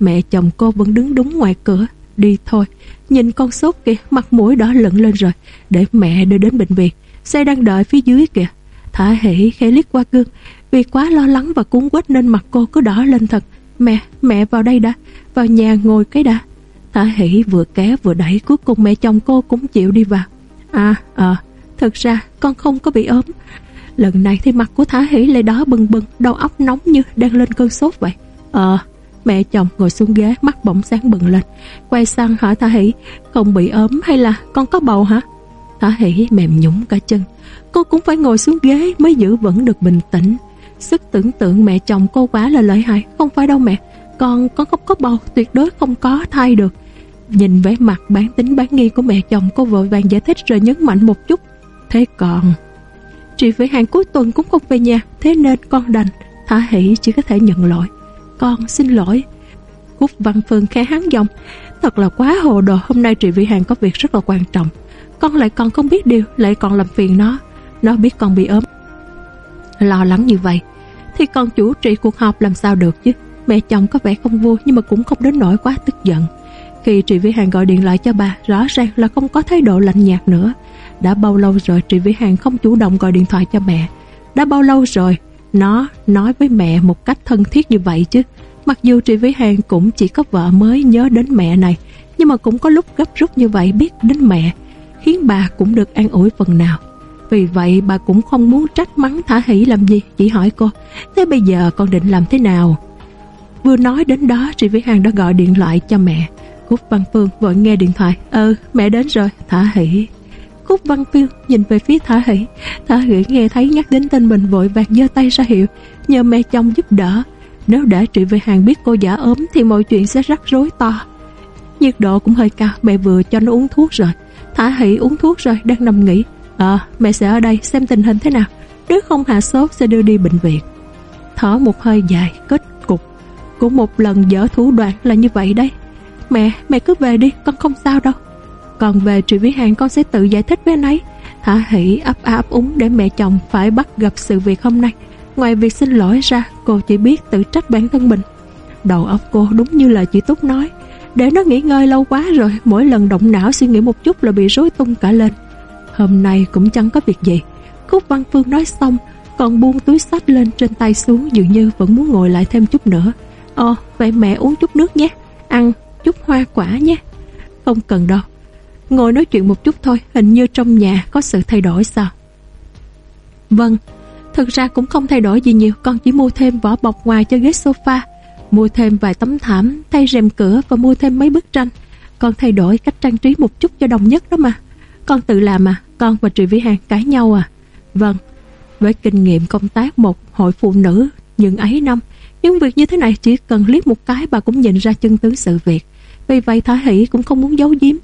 Mẹ chồng cô vẫn đứng đúng ngoài cửa. Đi thôi. Nhìn con sốt kìa, mặt mũi đỏ lẫn lên rồi. Để mẹ đưa đến bệnh viện. Xe đang đợi phía dưới kìa. Thả Hỷ khẽ liếc qua gương. Vì quá lo lắng và cuốn quýt nên mặt cô cứ đỏ lên thật. Mẹ, mẹ vào đây đã. Vào nhà ngồi cái đã. Thả Hỷ vừa kéo vừa đẩy cuối cùng mẹ chồng cô cũng chịu đi vào. À, ờ, Thật ra con không có bị ốm Lần này thì mặt của Thả Hỷ lại đỏ bừng bừng Đầu óc nóng như đang lên cơn sốt vậy Ờ Mẹ chồng ngồi xuống ghế, mắt bỗng sáng bừng lên. Quay sang hỏi Thả Hỷ Không bị ốm hay là con có bầu hả? Thả Hỷ mềm nhũng cả chân, Cô cũng phải ngồi xuống ghế mới giữ vững được bình tĩnh. Sức tưởng tượng mẹ chồng cô quá là lợi hại, Không phải đâu mẹ, Con con không có bầu, tuyệt đối không có thai được. Nhìn vẻ mặt bán tính bán nghi của mẹ chồng, Cô vội vàng giải thích rồi nhấn mạnh một chút, Thế còn Chị với Hàng cuối tuần cũng không về nhà, Thế nên con đành. Thả hỷ chỉ có thể nhận lỗi. Con, xin lỗi. Cúc Văn Phương khẽ hán giọng. Thật là quá hồ đồ, Hôm nay chị Vĩ Hàng có việc rất là quan trọng. Con lại còn không biết điều, Lại còn làm phiền nó. Nó biết con bị ốm. Lo lắng như vậy, Thì con chủ trì cuộc họp làm sao được chứ? Mẹ chồng có vẻ không vui, Nhưng mà cũng không đến nỗi quá tức giận. Khi chị Vĩ Hàng gọi điện lại cho bà, Rõ ràng là không có thái độ lạnh nhạt nữa. Đã bao lâu rồi Trị Vĩ Hàng không chủ động gọi điện thoại cho mẹ? Đã bao lâu rồi? Nó nói với mẹ một cách thân thiết như vậy chứ. Mặc dù Trị Vĩ Hàng cũng chỉ có vợ mới nhớ đến mẹ này, Nhưng mà cũng có lúc gấp rút như vậy biết đến mẹ, Khiến bà cũng được an ủi phần nào. Vì vậy, bà cũng không muốn trách mắng Thả Hỷ làm gì, Chỉ hỏi cô, Thế bây giờ con định làm thế nào? Vừa nói đến đó Trị Vĩ Hàng đã gọi điện lại cho mẹ. Cúc Văn Phương vội nghe điện thoại Ừ mẹ đến rồi, Thả Hỷ. Cúc Văn Phiêu nhìn về phía Thả Hỷ. Thả Hỷ nghe thấy nhắc đến tên mình vội vàng giơ tay ra hiệu Nhờ mẹ chồng giúp đỡ. Nếu để trị về hàng biết cô giả ốm Thì mọi chuyện sẽ rắc rối to. Nhiệt độ cũng hơi cao Mẹ vừa cho nó uống thuốc rồi. Thả Hỷ uống thuốc rồi đang nằm nghỉ. Ờ mẹ sẽ ở đây xem tình hình thế nào. Nếu không hạ sốt sẽ đưa đi bệnh viện. Thở một hơi dài kết cục Của một lần dở thủ đoạn là như vậy đấy. Mẹ, mẹ cứ về đi, con không sao đâu còn về Trị Vĩ Hàng con sẽ tự giải thích với anh ấy. Thả hỉ, ấp áp úng để mẹ chồng phải bắt gặp sự việc hôm nay. Ngoài việc xin lỗi ra, Cô chỉ biết tự trách bản thân mình. Đầu óc cô đúng như lời chị Túc nói. Để nó nghỉ ngơi lâu quá rồi, Mỗi lần động não suy nghĩ một chút là bị rối tung cả lên. Hôm nay cũng chẳng có việc gì. Khúc Văn Phương nói xong, Còn buông túi sách lên trên tay xuống, Dường như vẫn muốn ngồi lại thêm chút nữa. Ồ vậy mẹ uống chút nước nhé. Ăn chút hoa quả nhé. Không cần đâu. Ngồi nói chuyện một chút thôi, Hình như trong nhà có sự thay đổi sao? Vâng Thực ra cũng không thay đổi gì nhiều, Con chỉ mua thêm vỏ bọc ngoài cho ghế sofa, Mua thêm vài tấm thảm, Thay rèm cửa và mua thêm mấy bức tranh. Con thay đổi cách trang trí một chút cho đồng nhất đó mà. Con tự làm à Con và Trị Vĩ Hàng cãi nhau à. Vâng Với kinh nghiệm công tác một hội phụ nữ những ấy năm, Những việc như thế này chỉ cần liếc một cái Bà cũng nhìn ra chân tướng sự việc. Vì vậy Thả Hỷ cũng không muốn giấu giếm.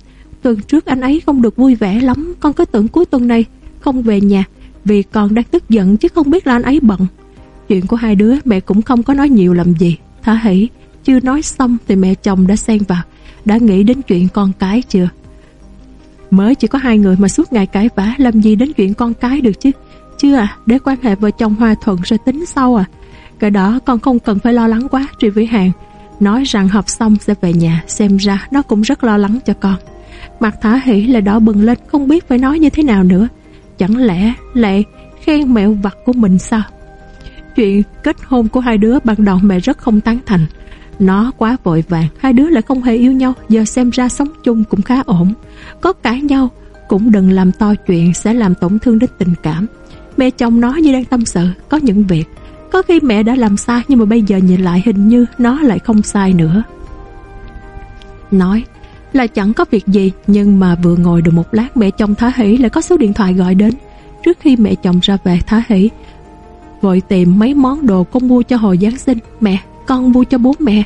Tuần trước anh ấy không được vui vẻ lắm, Con có tưởng cuối tuần này không về nhà Vì con đang tức giận chứ không biết là anh ấy bận. Chuyện của hai đứa mẹ cũng không có nói nhiều làm gì. Thả hỷ, Chưa nói xong thì mẹ chồng đã xen vào, Đã nghĩ đến chuyện con cái chưa? Mới chỉ có hai người mà suốt ngày cãi vã, Làm gì đến chuyện con cái được chứ? Chưa à để quan hệ vợ chồng hòa thuận rồi tính sau à. Cái đó con không cần phải lo lắng quá Trị Vĩ Hàng Nói rằng học xong sẽ về nhà, Xem ra nó cũng rất lo lắng cho con. Mặt thả hỷ lại đỏ bừng lên, Không biết phải nói như thế nào nữa. Chẳng lẽ lệ khen mẹo vặt của mình sao? Chuyện kết hôn của hai đứa ban đầu mẹ rất không tán thành. Nó quá vội vàng, Hai đứa lại không hề yêu nhau, Giờ xem ra sống chung cũng khá ổn. Có cãi nhau Cũng đừng làm to chuyện Sẽ làm tổn thương đến tình cảm. Mẹ chồng nó như đang tâm sự, Có những việc Có khi mẹ đã làm sai Nhưng mà bây giờ nhìn lại hình như Nó lại không sai nữa. Nói là chẳng có việc gì Nhưng mà vừa ngồi được một lát Mẹ chồng Thả Hỷ lại có số điện thoại gọi đến. Trước khi mẹ chồng ra về Thả Hỷ Vội tìm mấy món đồ con mua cho hồi Giáng sinh. Mẹ, con mua cho bố mẹ.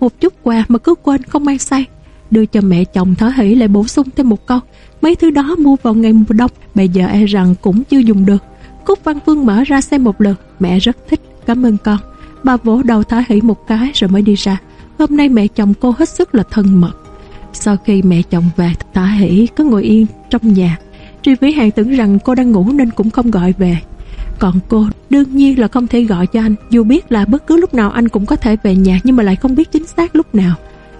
Một chút quà mà cứ quên không mang say Đưa cho mẹ chồng Thả Hỷ lại bổ sung thêm một câu Mấy thứ đó mua vào ngày mùa đông Bây giờ e rằng cũng chưa dùng được. Cúc Văn Phương mở ra xem một lượt Mẹ rất thích, cảm ơn con. Bà vỗ đầu Thả Hỷ một cái rồi mới đi ra. Hôm nay mẹ chồng cô hết sức là thân mật sau khi mẹ chồng về tả Hỷ có ngồi yên trong nhà. Tri Vĩ Hàng tưởng rằng cô đang ngủ nên cũng không gọi về. Còn cô đương nhiên là không thể gọi cho anh, Dù biết là bất cứ lúc nào anh cũng có thể về nhà Nhưng mà lại không biết chính xác lúc nào.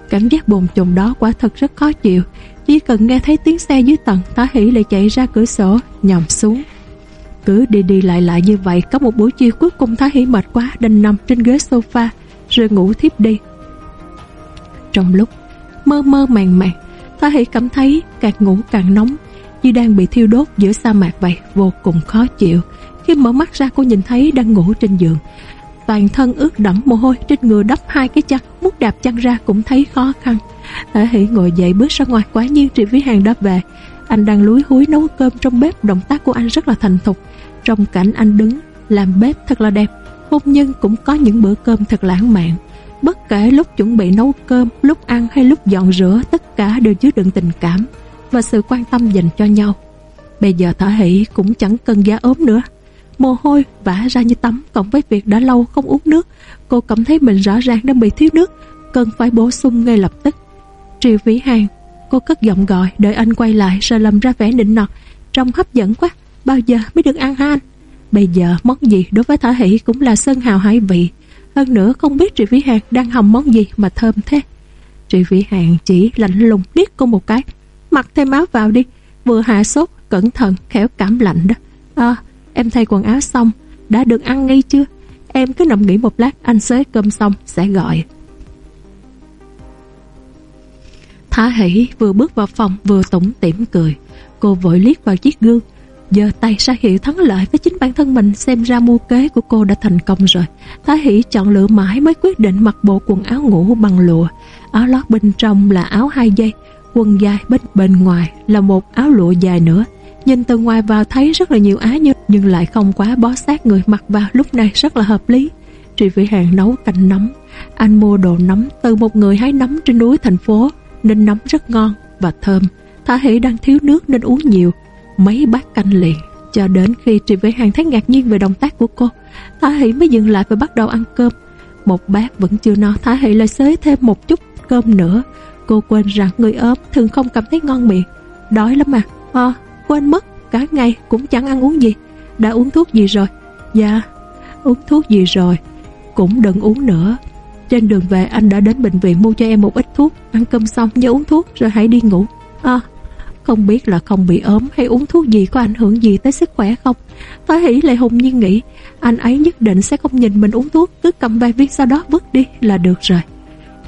Cảm giác bồn chồn đó quả thật rất khó chịu. Chỉ cần nghe thấy tiếng xe dưới tầng Tá Hỷ lại chạy ra cửa sổ, Nhòm xuống. Cứ đi đi lại lại như vậy, Có một buổi chiều cuối cùng Tá Hỷ mệt quá, Đành nằm trên ghế sofa, Rồi ngủ thiếp đi. Trong lúc mơ mơ màng màng, Ta hãy cảm thấy càng ngủ càng nóng. Như đang bị thiêu đốt giữa sa mạc vậy, Vô cùng khó chịu. Khi mở mắt ra, cô nhìn thấy đang ngủ trên giường. Toàn thân ướt đẫm mồ hôi, Trên người đắp hai cái chăn Mút đạp chăn ra cũng thấy khó khăn. Ta hãy ngồi dậy bước ra ngoài Quả nhiên Trị Vĩ Hàng đã về. Anh đang lúi húi nấu cơm trong bếp, Động tác của anh rất là thành thục. Trong cảnh anh đứng, làm bếp thật là đẹp. Hôn nhân cũng có những bữa cơm thật lãng mạn. Bất kể lúc chuẩn bị nấu cơm, lúc ăn hay lúc dọn rửa, tất cả đều chứa đựng tình cảm và sự quan tâm dành cho nhau. Bây giờ Thả Hỷ cũng chẳng cần giá ốm nữa. Mồ hôi vã ra như tắm cộng với việc đã lâu không uống nước. Cô cảm thấy mình rõ ràng đang bị thiếu nước, cần phải bổ sung ngay lập tức. Triều Vĩ Hàng, cô cất giọng gọi đợi anh quay lại rồi lầm ra vẻ nịnh nọt. Trông hấp dẫn quá, bao giờ mới được ăn ha anh? Bây giờ món gì đối với Thả Hỷ cũng là sơn hào hải vị. Hơn nữa không biết Trị Vĩ Hàng đang hầm món gì mà thơm thế. Trị Vĩ Hàng chỉ lạnh lùng liếc cô một cái. Mặc thêm áo vào đi, vừa hạ sốt, cẩn thận, khéo cảm lạnh đó. À, em thay quần áo xong, đã được ăn ngay chưa? Em cứ nằm nghỉ một lát, anh xới cơm xong, sẽ gọi. Thả hỷ vừa bước vào phòng vừa tủm tỉm cười. Cô vội liếc vào chiếc gương, giơ tay ra hiệu thắng lợi với chính bản thân mình xem ra mưu kế của cô đã thành công rồi. Thái Hỷ chọn lựa mãi mới quyết định mặc bộ quần áo ngủ bằng lụa. Áo lót bên trong là áo hai dây, quần dài bên bên ngoài là một áo lụa dài nữa. Nhìn từ ngoài vào thấy rất là nhiều á nhưng, nhưng lại không quá bó sát người mặc vào lúc này rất là hợp lý. Trị Vĩ Hàng nấu canh nấm. Anh mua đồ nấm từ một người hái nấm trên núi thành phố nên nấm rất ngon và thơm. Thả Hỷ đang thiếu nước nên uống nhiều mấy bát canh liền cho đến khi Trị Vĩ Hàng thấy ngạc nhiên về động tác của cô. Thả Hỷ mới dừng lại và bắt đầu ăn cơm. Một bát vẫn chưa no, Thả Hỷ lại xới thêm một chút cơm nữa. Cô quên rằng người ốm thường không cảm thấy ngon miệng. Đói lắm mà. À, ờ, quên mất, cả ngày cũng chẳng ăn uống gì. Đã uống thuốc gì rồi? Dạ, uống thuốc gì rồi? Cũng đừng uống nữa. Trên đường về anh đã đến bệnh viện mua cho em một ít thuốc Ăn cơm xong nhớ uống thuốc rồi hãy đi ngủ À không biết là không bị ốm hay uống thuốc gì có ảnh hưởng gì tới sức khỏe không. Thái Hỷ lại hùng nhiên nghĩ, Anh ấy nhất định sẽ không nhìn mình uống thuốc, Cứ cầm bài viết sau đó vứt đi là được rồi.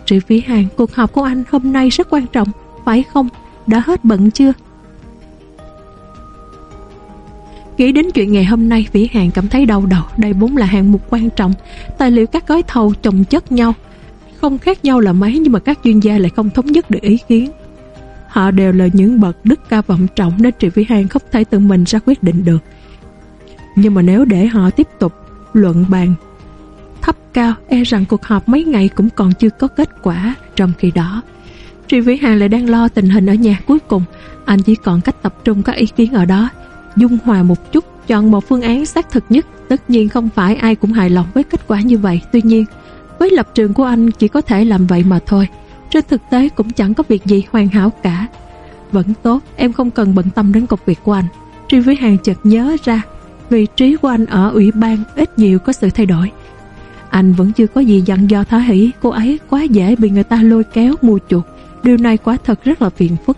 Trị Vĩ Hàng Cuộc họp của anh hôm nay rất quan trọng, Phải không? Đã hết bận chưa? Nghĩ đến chuyện ngày hôm nay, Vĩ Hàng cảm thấy đau đầu. Đây vốn là hạng mục quan trọng, Tài liệu các gói thầu chồng chất nhau. Không khác nhau là mấy, Nhưng mà các chuyên gia lại không thống nhất được ý kiến. Họ đều là những bậc đức cao vọng trọng Nên Trị Vĩ Hàng không thể tự mình ra quyết định được. Nhưng mà nếu để họ tiếp tục luận bàn, thấp cao e rằng cuộc họp mấy ngày cũng còn chưa có kết quả trong khi đó. Trị Vĩ Hàng lại đang lo tình hình ở nhà cuối cùng. Anh chỉ còn cách tập trung các ý kiến ở đó, dung hòa một chút, chọn một phương án xác thực nhất. Tất nhiên không phải ai cũng hài lòng với kết quả như vậy. Tuy nhiên, với lập trường của anh chỉ có thể làm vậy mà thôi trên thực tế cũng chẳng có việc gì hoàn hảo cả. Vẫn tốt, em không cần bận tâm đến công việc của anh. Tri với hàng chợt nhớ ra, vị trí của anh ở ủy ban ít nhiều có sự thay đổi. Anh vẫn chưa có gì dặn dò Thả Hỷ, Cô ấy quá dễ bị người ta lôi kéo, mua chuột Điều này quả thật rất là phiền phức.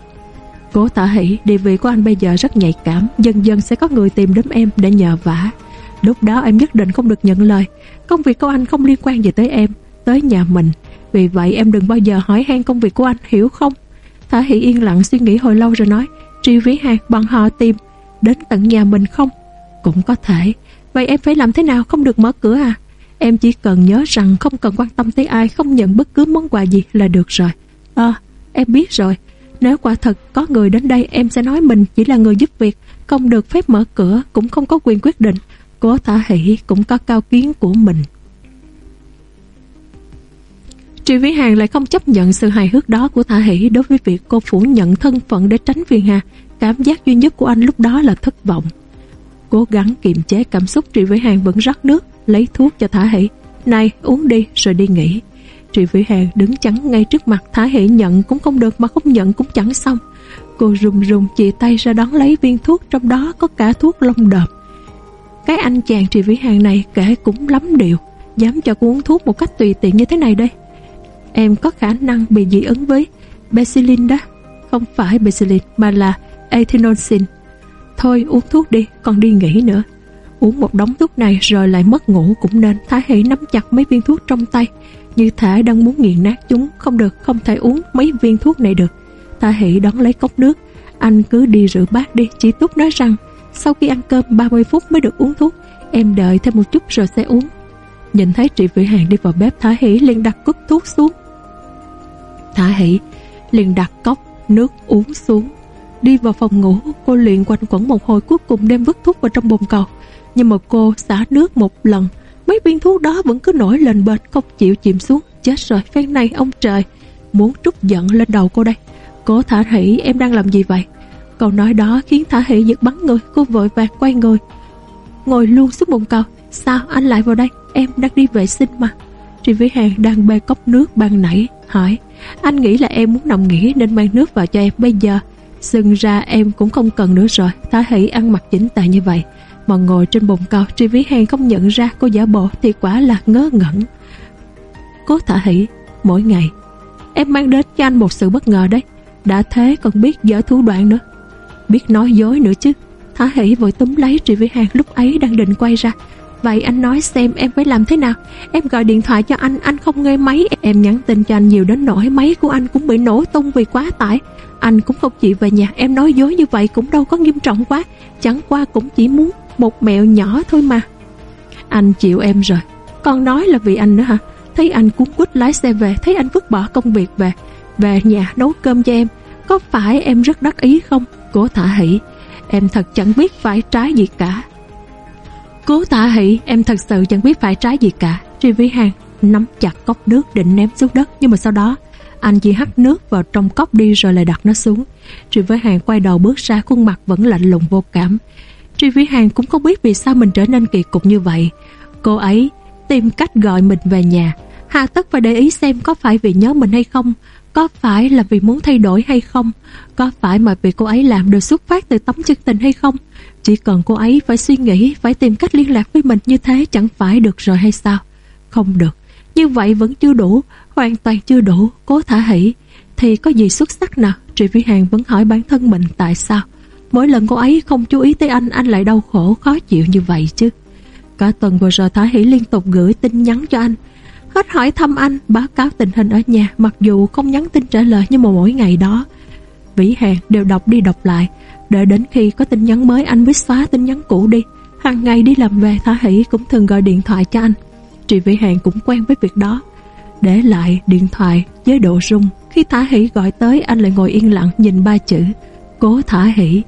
Cố Thả Hỷ, Địa vị của anh bây giờ rất nhạy cảm, Dần dần sẽ có người tìm đến em để nhờ vả. Lúc đó em nhất định không được nhận lời. Công việc của anh không liên quan gì tới em, Tới nhà mình. Vì vậy em đừng bao giờ hỏi han công việc của anh Hiểu không? Thả Hỷ yên lặng suy nghĩ hồi lâu rồi nói Tri Vĩ Hàng bằng họ tìm Đến tận nhà mình không? Cũng có thể. Vậy em phải làm thế nào không được mở cửa à? Em chỉ cần nhớ rằng không cần quan tâm tới ai Không nhận bất cứ món quà gì là được rồi. Ờ, em biết rồi. Nếu quả thật có người đến đây Em sẽ nói mình chỉ là người giúp việc Không được phép mở cửa Cũng không có quyền quyết định. Cố Thả Hỷ cũng có cao kiến của mình. Tri Vĩ Hàng lại không chấp nhận sự hài hước đó của Thả Hỷ đối với việc cô phủ nhận thân phận để tránh phiền hà. Cảm giác duy nhất của anh lúc đó là thất vọng. Cố gắng kiềm chế cảm xúc Tri Vĩ Hàng vẫn rót nước lấy thuốc cho Thả Hỷ. Này, uống đi rồi đi nghỉ. Trị Vĩ Hàng đứng chắn ngay trước mặt Thả Hỷ nhận cũng không được mà không nhận cũng chẳng xong. Cô rùng rùng chìa tay ra đón lấy viên thuốc trong đó có cả thuốc lông đờm. Cái anh chàng Trị Vĩ Hàng này kể cũng lắm điều. Dám cho cô uống thuốc một cách tùy tiện như thế này đây. Em có khả năng bị dị ứng với Bacillin đó. Không phải Bacillin mà là Ethinoxin. Thôi uống thuốc đi, còn đi nghỉ nữa. Uống một đống thuốc này rồi lại mất ngủ cũng nên. Thái Hỷ nắm chặt mấy viên thuốc trong tay. Như thể đang muốn nghiền nát chúng. Không được, không thể uống mấy viên thuốc này được. Thái Hỷ đón lấy cốc nước. Anh cứ đi rửa bát đi. Chị Túc nói rằng Sau khi ăn cơm 30 phút mới được uống thuốc Em đợi thêm một chút rồi sẽ uống. Nhìn thấy chị Vĩ Hàng đi vào bếp thái Hỷ liền đặt cốc thuốc xuống. Thả Hỷ liền đặt cốc nước uống xuống, Đi vào phòng ngủ. Cô luyện quanh quẩn một hồi, cuối cùng đem vứt thuốc vào trong bồn cầu. Nhưng mà cô xả nước một lần, Mấy viên thuốc đó vẫn cứ nổi lên bệt Không chịu chìm xuống. Chết rồi, phen này ông trời, Muốn trút giận lên đầu cô đây. Cô Thả Hỷ em đang làm gì vậy? Câu nói đó khiến Thả Hỷ giật bắn người, Cô vội vàng quay người. Ngồi luôn xuống bồn cầu. Sao anh lại vào đây? Em đang đi vệ sinh mà. Tri Vĩ Hàng đang bê cốc nước ban nãy, Hỏi, Anh nghĩ là em muốn nằm nghỉ Nên mang nước vào cho em bây giờ? Xưng ra em cũng không cần nữa rồi Thả Hỷ ăn mặc chỉnh tề như vậy. Mà ngồi trên bồn cầu, Tri Vĩ Hàng không nhận ra cô giả bộ Thì quả là ngớ ngẩn. Cố thả hỷ, mỗi ngày, Em mang đến cho anh một sự bất ngờ đấy. Đã thế còn biết dở thủ đoạn nữa. Biết nói dối nữa chứ. Thả hỷ vội túm lấy Trị Vĩ Hàng lúc ấy đang định quay ra. Vậy anh nói xem em phải làm thế nào. Em gọi điện thoại cho anh Anh không nghe máy. Em nhắn tin cho anh nhiều đến nỗi Máy của anh cũng bị nổ tung vì quá tải. Anh cũng không chịu về nhà. Em nói dối như vậy cũng đâu có nghiêm trọng quá. Chẳng qua cũng chỉ muốn một mẹo nhỏ thôi mà. Anh chịu em rồi. Còn nói là vì anh nữa hả? Thấy anh cuốn quýt lái xe về, Thấy anh vứt bỏ công việc về. Về nhà nấu cơm cho em. Có phải em rất đắc ý không? Cố thả hỷ. Em thật chẳng biết phải trái gì cả. Cố tạ hỷ Em thật sự chẳng biết phải trái gì cả Tri Vĩ Hàng nắm chặt cốc nước định ném xuống đất Nhưng mà sau đó anh chỉ hắt nước vào trong cốc đi rồi lại đặt nó xuống Tri Vĩ Hàng quay đầu bước ra khuôn mặt vẫn lạnh lùng vô cảm Tri Vĩ Hàng cũng không biết vì sao mình trở nên kỳ cục như vậy. Cô ấy tìm cách gọi mình về nhà. Hà tất phải để ý xem có phải vì nhớ mình hay không, có phải là vì muốn thay đổi hay không, có phải mà việc cô ấy làm được xuất phát từ tấm chân tình hay không. Chỉ cần cô ấy phải suy nghĩ, phải tìm cách liên lạc với mình như thế chẳng phải được rồi hay sao? Không được, Như vậy vẫn chưa đủ, hoàn toàn chưa đủ, cố thả hỷ. Thì có gì xuất sắc nào? Trị Vĩ Hàng vẫn hỏi bản thân mình tại sao. Mỗi lần cô ấy không chú ý tới anh, anh lại đau khổ, khó chịu như vậy chứ. Cả tuần vừa rồi Thả Hỷ liên tục gửi tin nhắn cho anh. Hết hỏi thăm anh, báo cáo tình hình ở nhà, mặc dù không nhắn tin trả lời nhưng mà mỗi ngày đó. Vĩ Hàng đều đọc đi đọc lại, đợi đến khi có tin nhắn mới anh mới xóa tin nhắn cũ đi. Hàng ngày đi làm về Thả Hỷ cũng thường gọi điện thoại cho anh. Trị Vĩ Hàng cũng quen với việc đó. Để lại điện thoại với độ rung. Khi Thả Hỷ gọi tới anh lại ngồi yên lặng nhìn ba chữ Cố Thả Hỷ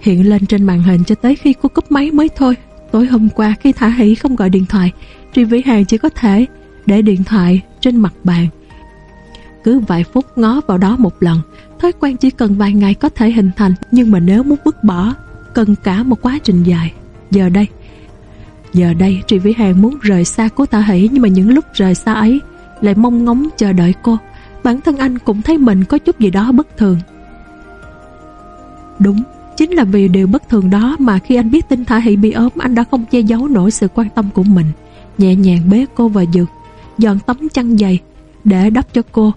hiện lên trên màn hình cho tới khi cô cúp máy mới thôi. Tối hôm qua khi Thả Hỷ không gọi điện thoại, Tri Vĩ Hàng chỉ có thể để điện thoại trên mặt bàn. Cứ vài phút ngó vào đó một lần, thói quen chỉ cần vài ngày có thể hình thành, nhưng mà nếu muốn vứt bỏ, cần cả một quá trình dài. Giờ đây, giờ đây Tri Vĩ Hàng muốn rời xa cố Tạ Hỷ nhưng mà những lúc rời xa ấy lại mong ngóng chờ đợi cô. Bản thân anh cũng thấy mình có chút gì đó bất thường. Đúng, Chính là vì điều bất thường đó mà khi anh biết tin Thả Hỷ bị ốm anh đã không che giấu nổi sự quan tâm của mình. Nhẹ nhàng bế cô vào giường, dọn tấm chăn dày để đắp cho cô.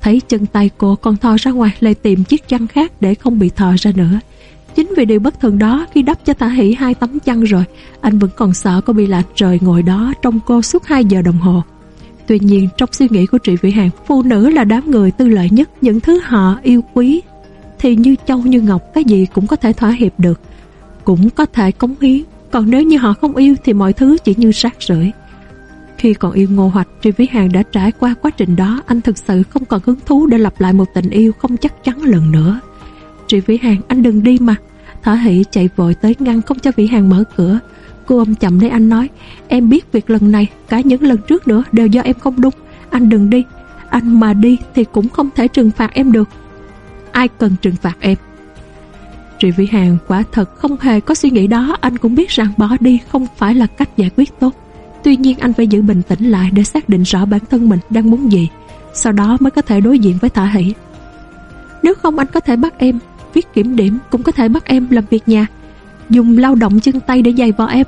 Thấy chân tay cô còn thò ra ngoài lại tìm chiếc chăn khác để không bị thò ra nữa. Chính vì điều bất thường đó khi đắp cho tả Hỷ hai tấm chăn rồi anh vẫn còn sợ cô bị lạc rời ngồi đó trong cô suốt 2 giờ đồng hồ. Tuy nhiên trong suy nghĩ của Trị Vĩ Hàng phụ nữ là đám người tư lợi nhất những thứ họ yêu quý thì như châu như ngọc cái gì cũng có thể thỏa hiệp được, cũng có thể cống hiến. Còn nếu như họ không yêu thì mọi thứ chỉ như rác rưởi. Khi còn yêu Ngô Hoạch, Tri Vĩ Hàng đã trải qua quá trình đó, anh thực sự không còn hứng thú để lặp lại một tình yêu không chắc chắn lần nữa. Tri Vĩ Hàng, anh đừng đi mà. Thả Hỷ chạy vội tới ngăn không cho Vĩ Hàng mở cửa. Cô ôm chậm lấy anh nói, em biết việc lần này, cả những lần trước nữa đều do em không đúng. Anh đừng đi, anh mà đi thì cũng không thể trừng phạt em được ai cần trừng phạt em. Trị Vĩ Hàng quả thật không hề có suy nghĩ đó, anh cũng biết rằng bỏ đi không phải là cách giải quyết tốt. Tuy nhiên anh phải giữ bình tĩnh lại để xác định rõ bản thân mình đang muốn gì, sau đó mới có thể đối diện với Thả Hỷ. Nếu không anh có thể bắt em, viết kiểm điểm cũng có thể bắt em làm việc nhà, dùng lao động chân tay để dày vò em,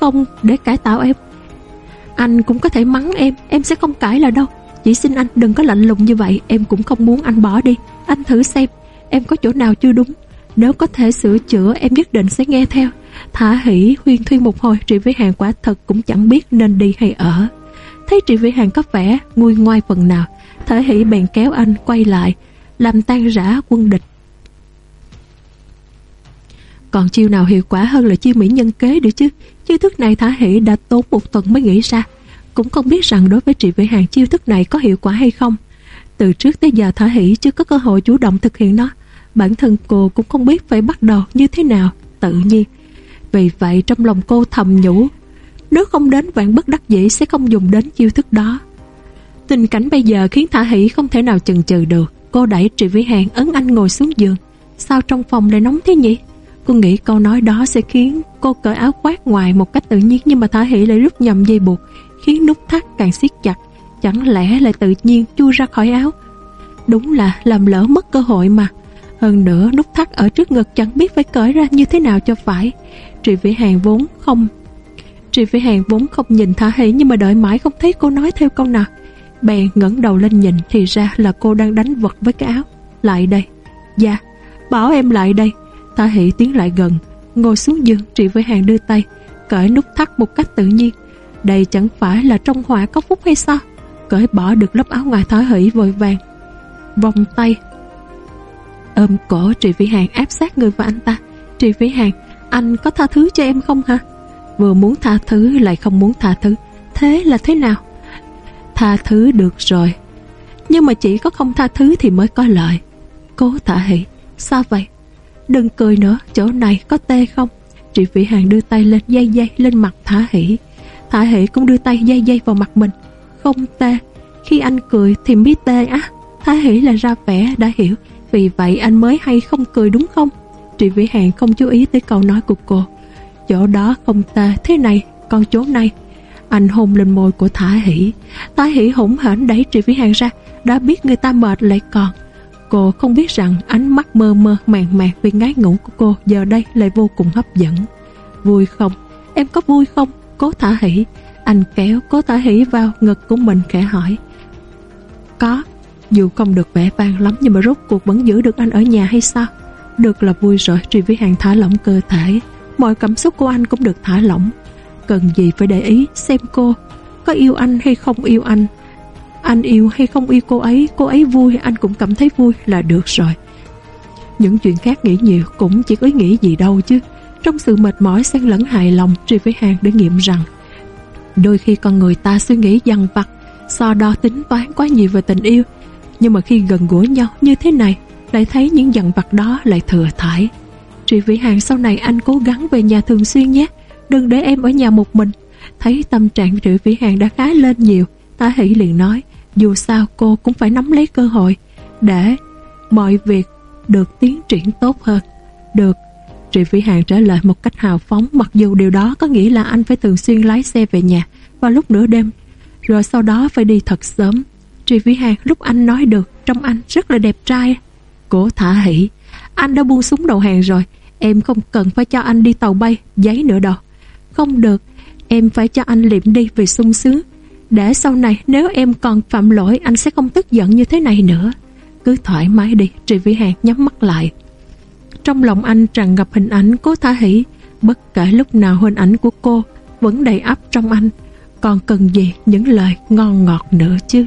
không để cải tạo em. Anh cũng có thể mắng em, em sẽ không cãi là đâu. Chỉ xin anh đừng có lạnh lùng như vậy, em cũng không muốn anh bỏ đi. Anh thử xem Em có chỗ nào chưa đúng nếu có thể sửa chữa, em nhất định sẽ nghe theo. Thả hỷ, huyên thuyên một hồi, Trị Vĩ Hàng quả thật cũng chẳng biết nên đi hay ở. Thấy Trị Vĩ Hàng có vẻ nguôi ngoai phần nào, Thả hỷ bèn kéo anh quay lại, Làm tan rã quân địch. Còn chiêu nào hiệu quả hơn là chiêu mỹ nhân kế được chứ? Chiêu thức này Thả hỷ đã tốn một tuần mới nghĩ ra. Cũng không biết rằng đối với Trị Vĩ Hàng, chiêu thức này có hiệu quả hay không. Từ trước tới giờ, Thả Hỷ chưa có cơ hội chủ động thực hiện nó. Bản thân cô cũng không biết phải bắt đầu như thế nào, Tự nhiên. Vì vậy trong lòng cô thầm nhủ, Nếu không đến vạn bất đắc dĩ Sẽ không dùng đến chiêu thức đó. Tình cảnh bây giờ khiến Thả Hỷ không thể nào chần chừ được. Cô đẩy Trị Vĩ Hàng ấn anh ngồi xuống giường. Sao trong phòng lại nóng thế nhỉ? Cô nghĩ câu nói đó sẽ khiến cô cởi áo khoác ngoài một cách tự nhiên, Nhưng mà Thả Hỷ lại rút nhầm dây buộc, Khiến nút thắt càng siết chặt, Chẳng lẽ lại tự nhiên chui ra khỏi áo? Đúng là làm lỡ mất cơ hội mà. Hơn nữa, nút thắt ở trước ngực chẳng biết phải cởi ra như thế nào cho phải. Trị Vĩ Hàng vốn không Trị Vĩ Hàng vốn không nhìn Thả Hỷ, Nhưng mà đợi mãi không thấy cô nói theo câu nào. Bèn ngẩng đầu lên nhìn Thì ra là cô đang đánh vật với cái áo. Lại đây. Dạ Bảo em lại đây. Thả Hỷ tiến lại gần, Ngồi xuống giường Trị Vĩ Hàng đưa tay, Cởi nút thắt một cách tự nhiên. Đây chẳng phải là trong họa có phúc hay sao? Cởi bỏ được lớp áo ngoài thả hỷ vội vàng, vòng tay ôm cổ Trị Vĩ Hàng áp sát người vào anh ta. Trị Vĩ Hàng, anh có tha thứ cho em không hả? Vừa muốn tha thứ, lại không muốn tha thứ. Thế là thế nào? Tha thứ được rồi. Nhưng mà chỉ có không tha thứ thì mới có lợi. Cố thả hỷ, sao vậy? Đừng cười nữa, chỗ này có tê không? Trị Vĩ Hàng đưa tay lên, dây dây lên mặt thả hỷ. Thả hỷ cũng đưa tay dây dây vào mặt mình. Không tê. Khi anh cười thì biết tê á. Thả Hỷ là ra vẻ, đã hiểu. Vì vậy anh mới hay không cười đúng không? Trị Vĩ Hàng không chú ý tới câu nói của cô. Chỗ đó không ta Thế này, con chỗ này. Anh hôn lên môi của Thả Hỷ. Thả Hỷ hủng hển đẩy Trị Vĩ Hàng ra. Đã biết người ta mệt lại còn. Cô không biết rằng ánh mắt mơ mơ, màng màng vì ngái ngủ của cô giờ đây lại vô cùng hấp dẫn. Vui không? Em có vui không? Cố thả hỷ. Anh kéo cố thả hỷ vào ngực của mình khẽ hỏi. Có. Dù không được vẻ vang lắm Nhưng mà rốt cuộc vẫn giữ được anh ở nhà hay sao? Được là vui rồi Tri Vĩ Hàng thả lỏng cơ thể. Mọi cảm xúc của anh cũng được thả lỏng. Cần gì phải để ý xem cô. Có yêu anh hay không yêu anh? Anh yêu hay không yêu cô ấy? Cô ấy vui anh cũng cảm thấy vui là được rồi. Những chuyện khác nghĩ nhiều Cũng chỉ có ý nghĩ gì đâu chứ. Trong sự mệt mỏi, xen lẫn hài lòng Tri Vĩ Hàng để nghiệm rằng Đôi khi con người ta suy nghĩ dằn vặt, So đo tính toán quá nhiều về tình yêu. Nhưng mà khi gần gũi nhau như thế này, Lại thấy những dằn vặt đó lại thừa thải. Trị Vĩ Hàng sau này anh cố gắng về nhà thường xuyên nhé, Đừng để em ở nhà một mình. Thấy tâm trạng Trị Vĩ Hàng đã khá lên nhiều, Tá Hỷ liền nói, Dù sao cô cũng phải nắm lấy cơ hội Để mọi việc được tiến triển tốt hơn. Được Trị Vĩ Hàng trả lời một cách hào phóng, mặc dù điều đó có nghĩa là anh phải thường xuyên lái xe về nhà vào lúc nửa đêm, rồi sau đó phải đi thật sớm trì Vĩ Hàng lúc anh nói được trong anh rất là đẹp trai. cố thả hỉ anh đã buông súng đầu hàng rồi em không cần phải cho anh đi tàu bay giấy nữa đâu. Không được em phải cho anh liệm đi vì sung sướng để sau này nếu em còn phạm lỗi anh sẽ không tức giận như thế này nữa. Cứ thoải mái đi, trì Vĩ Hàng nhắm mắt lại. Trong lòng anh tràn ngập hình ảnh cố Thả hỉ Bất kể lúc nào hình ảnh của cô Vẫn đầy ắp trong anh Còn cần gì những lời ngon ngọt nữa chứ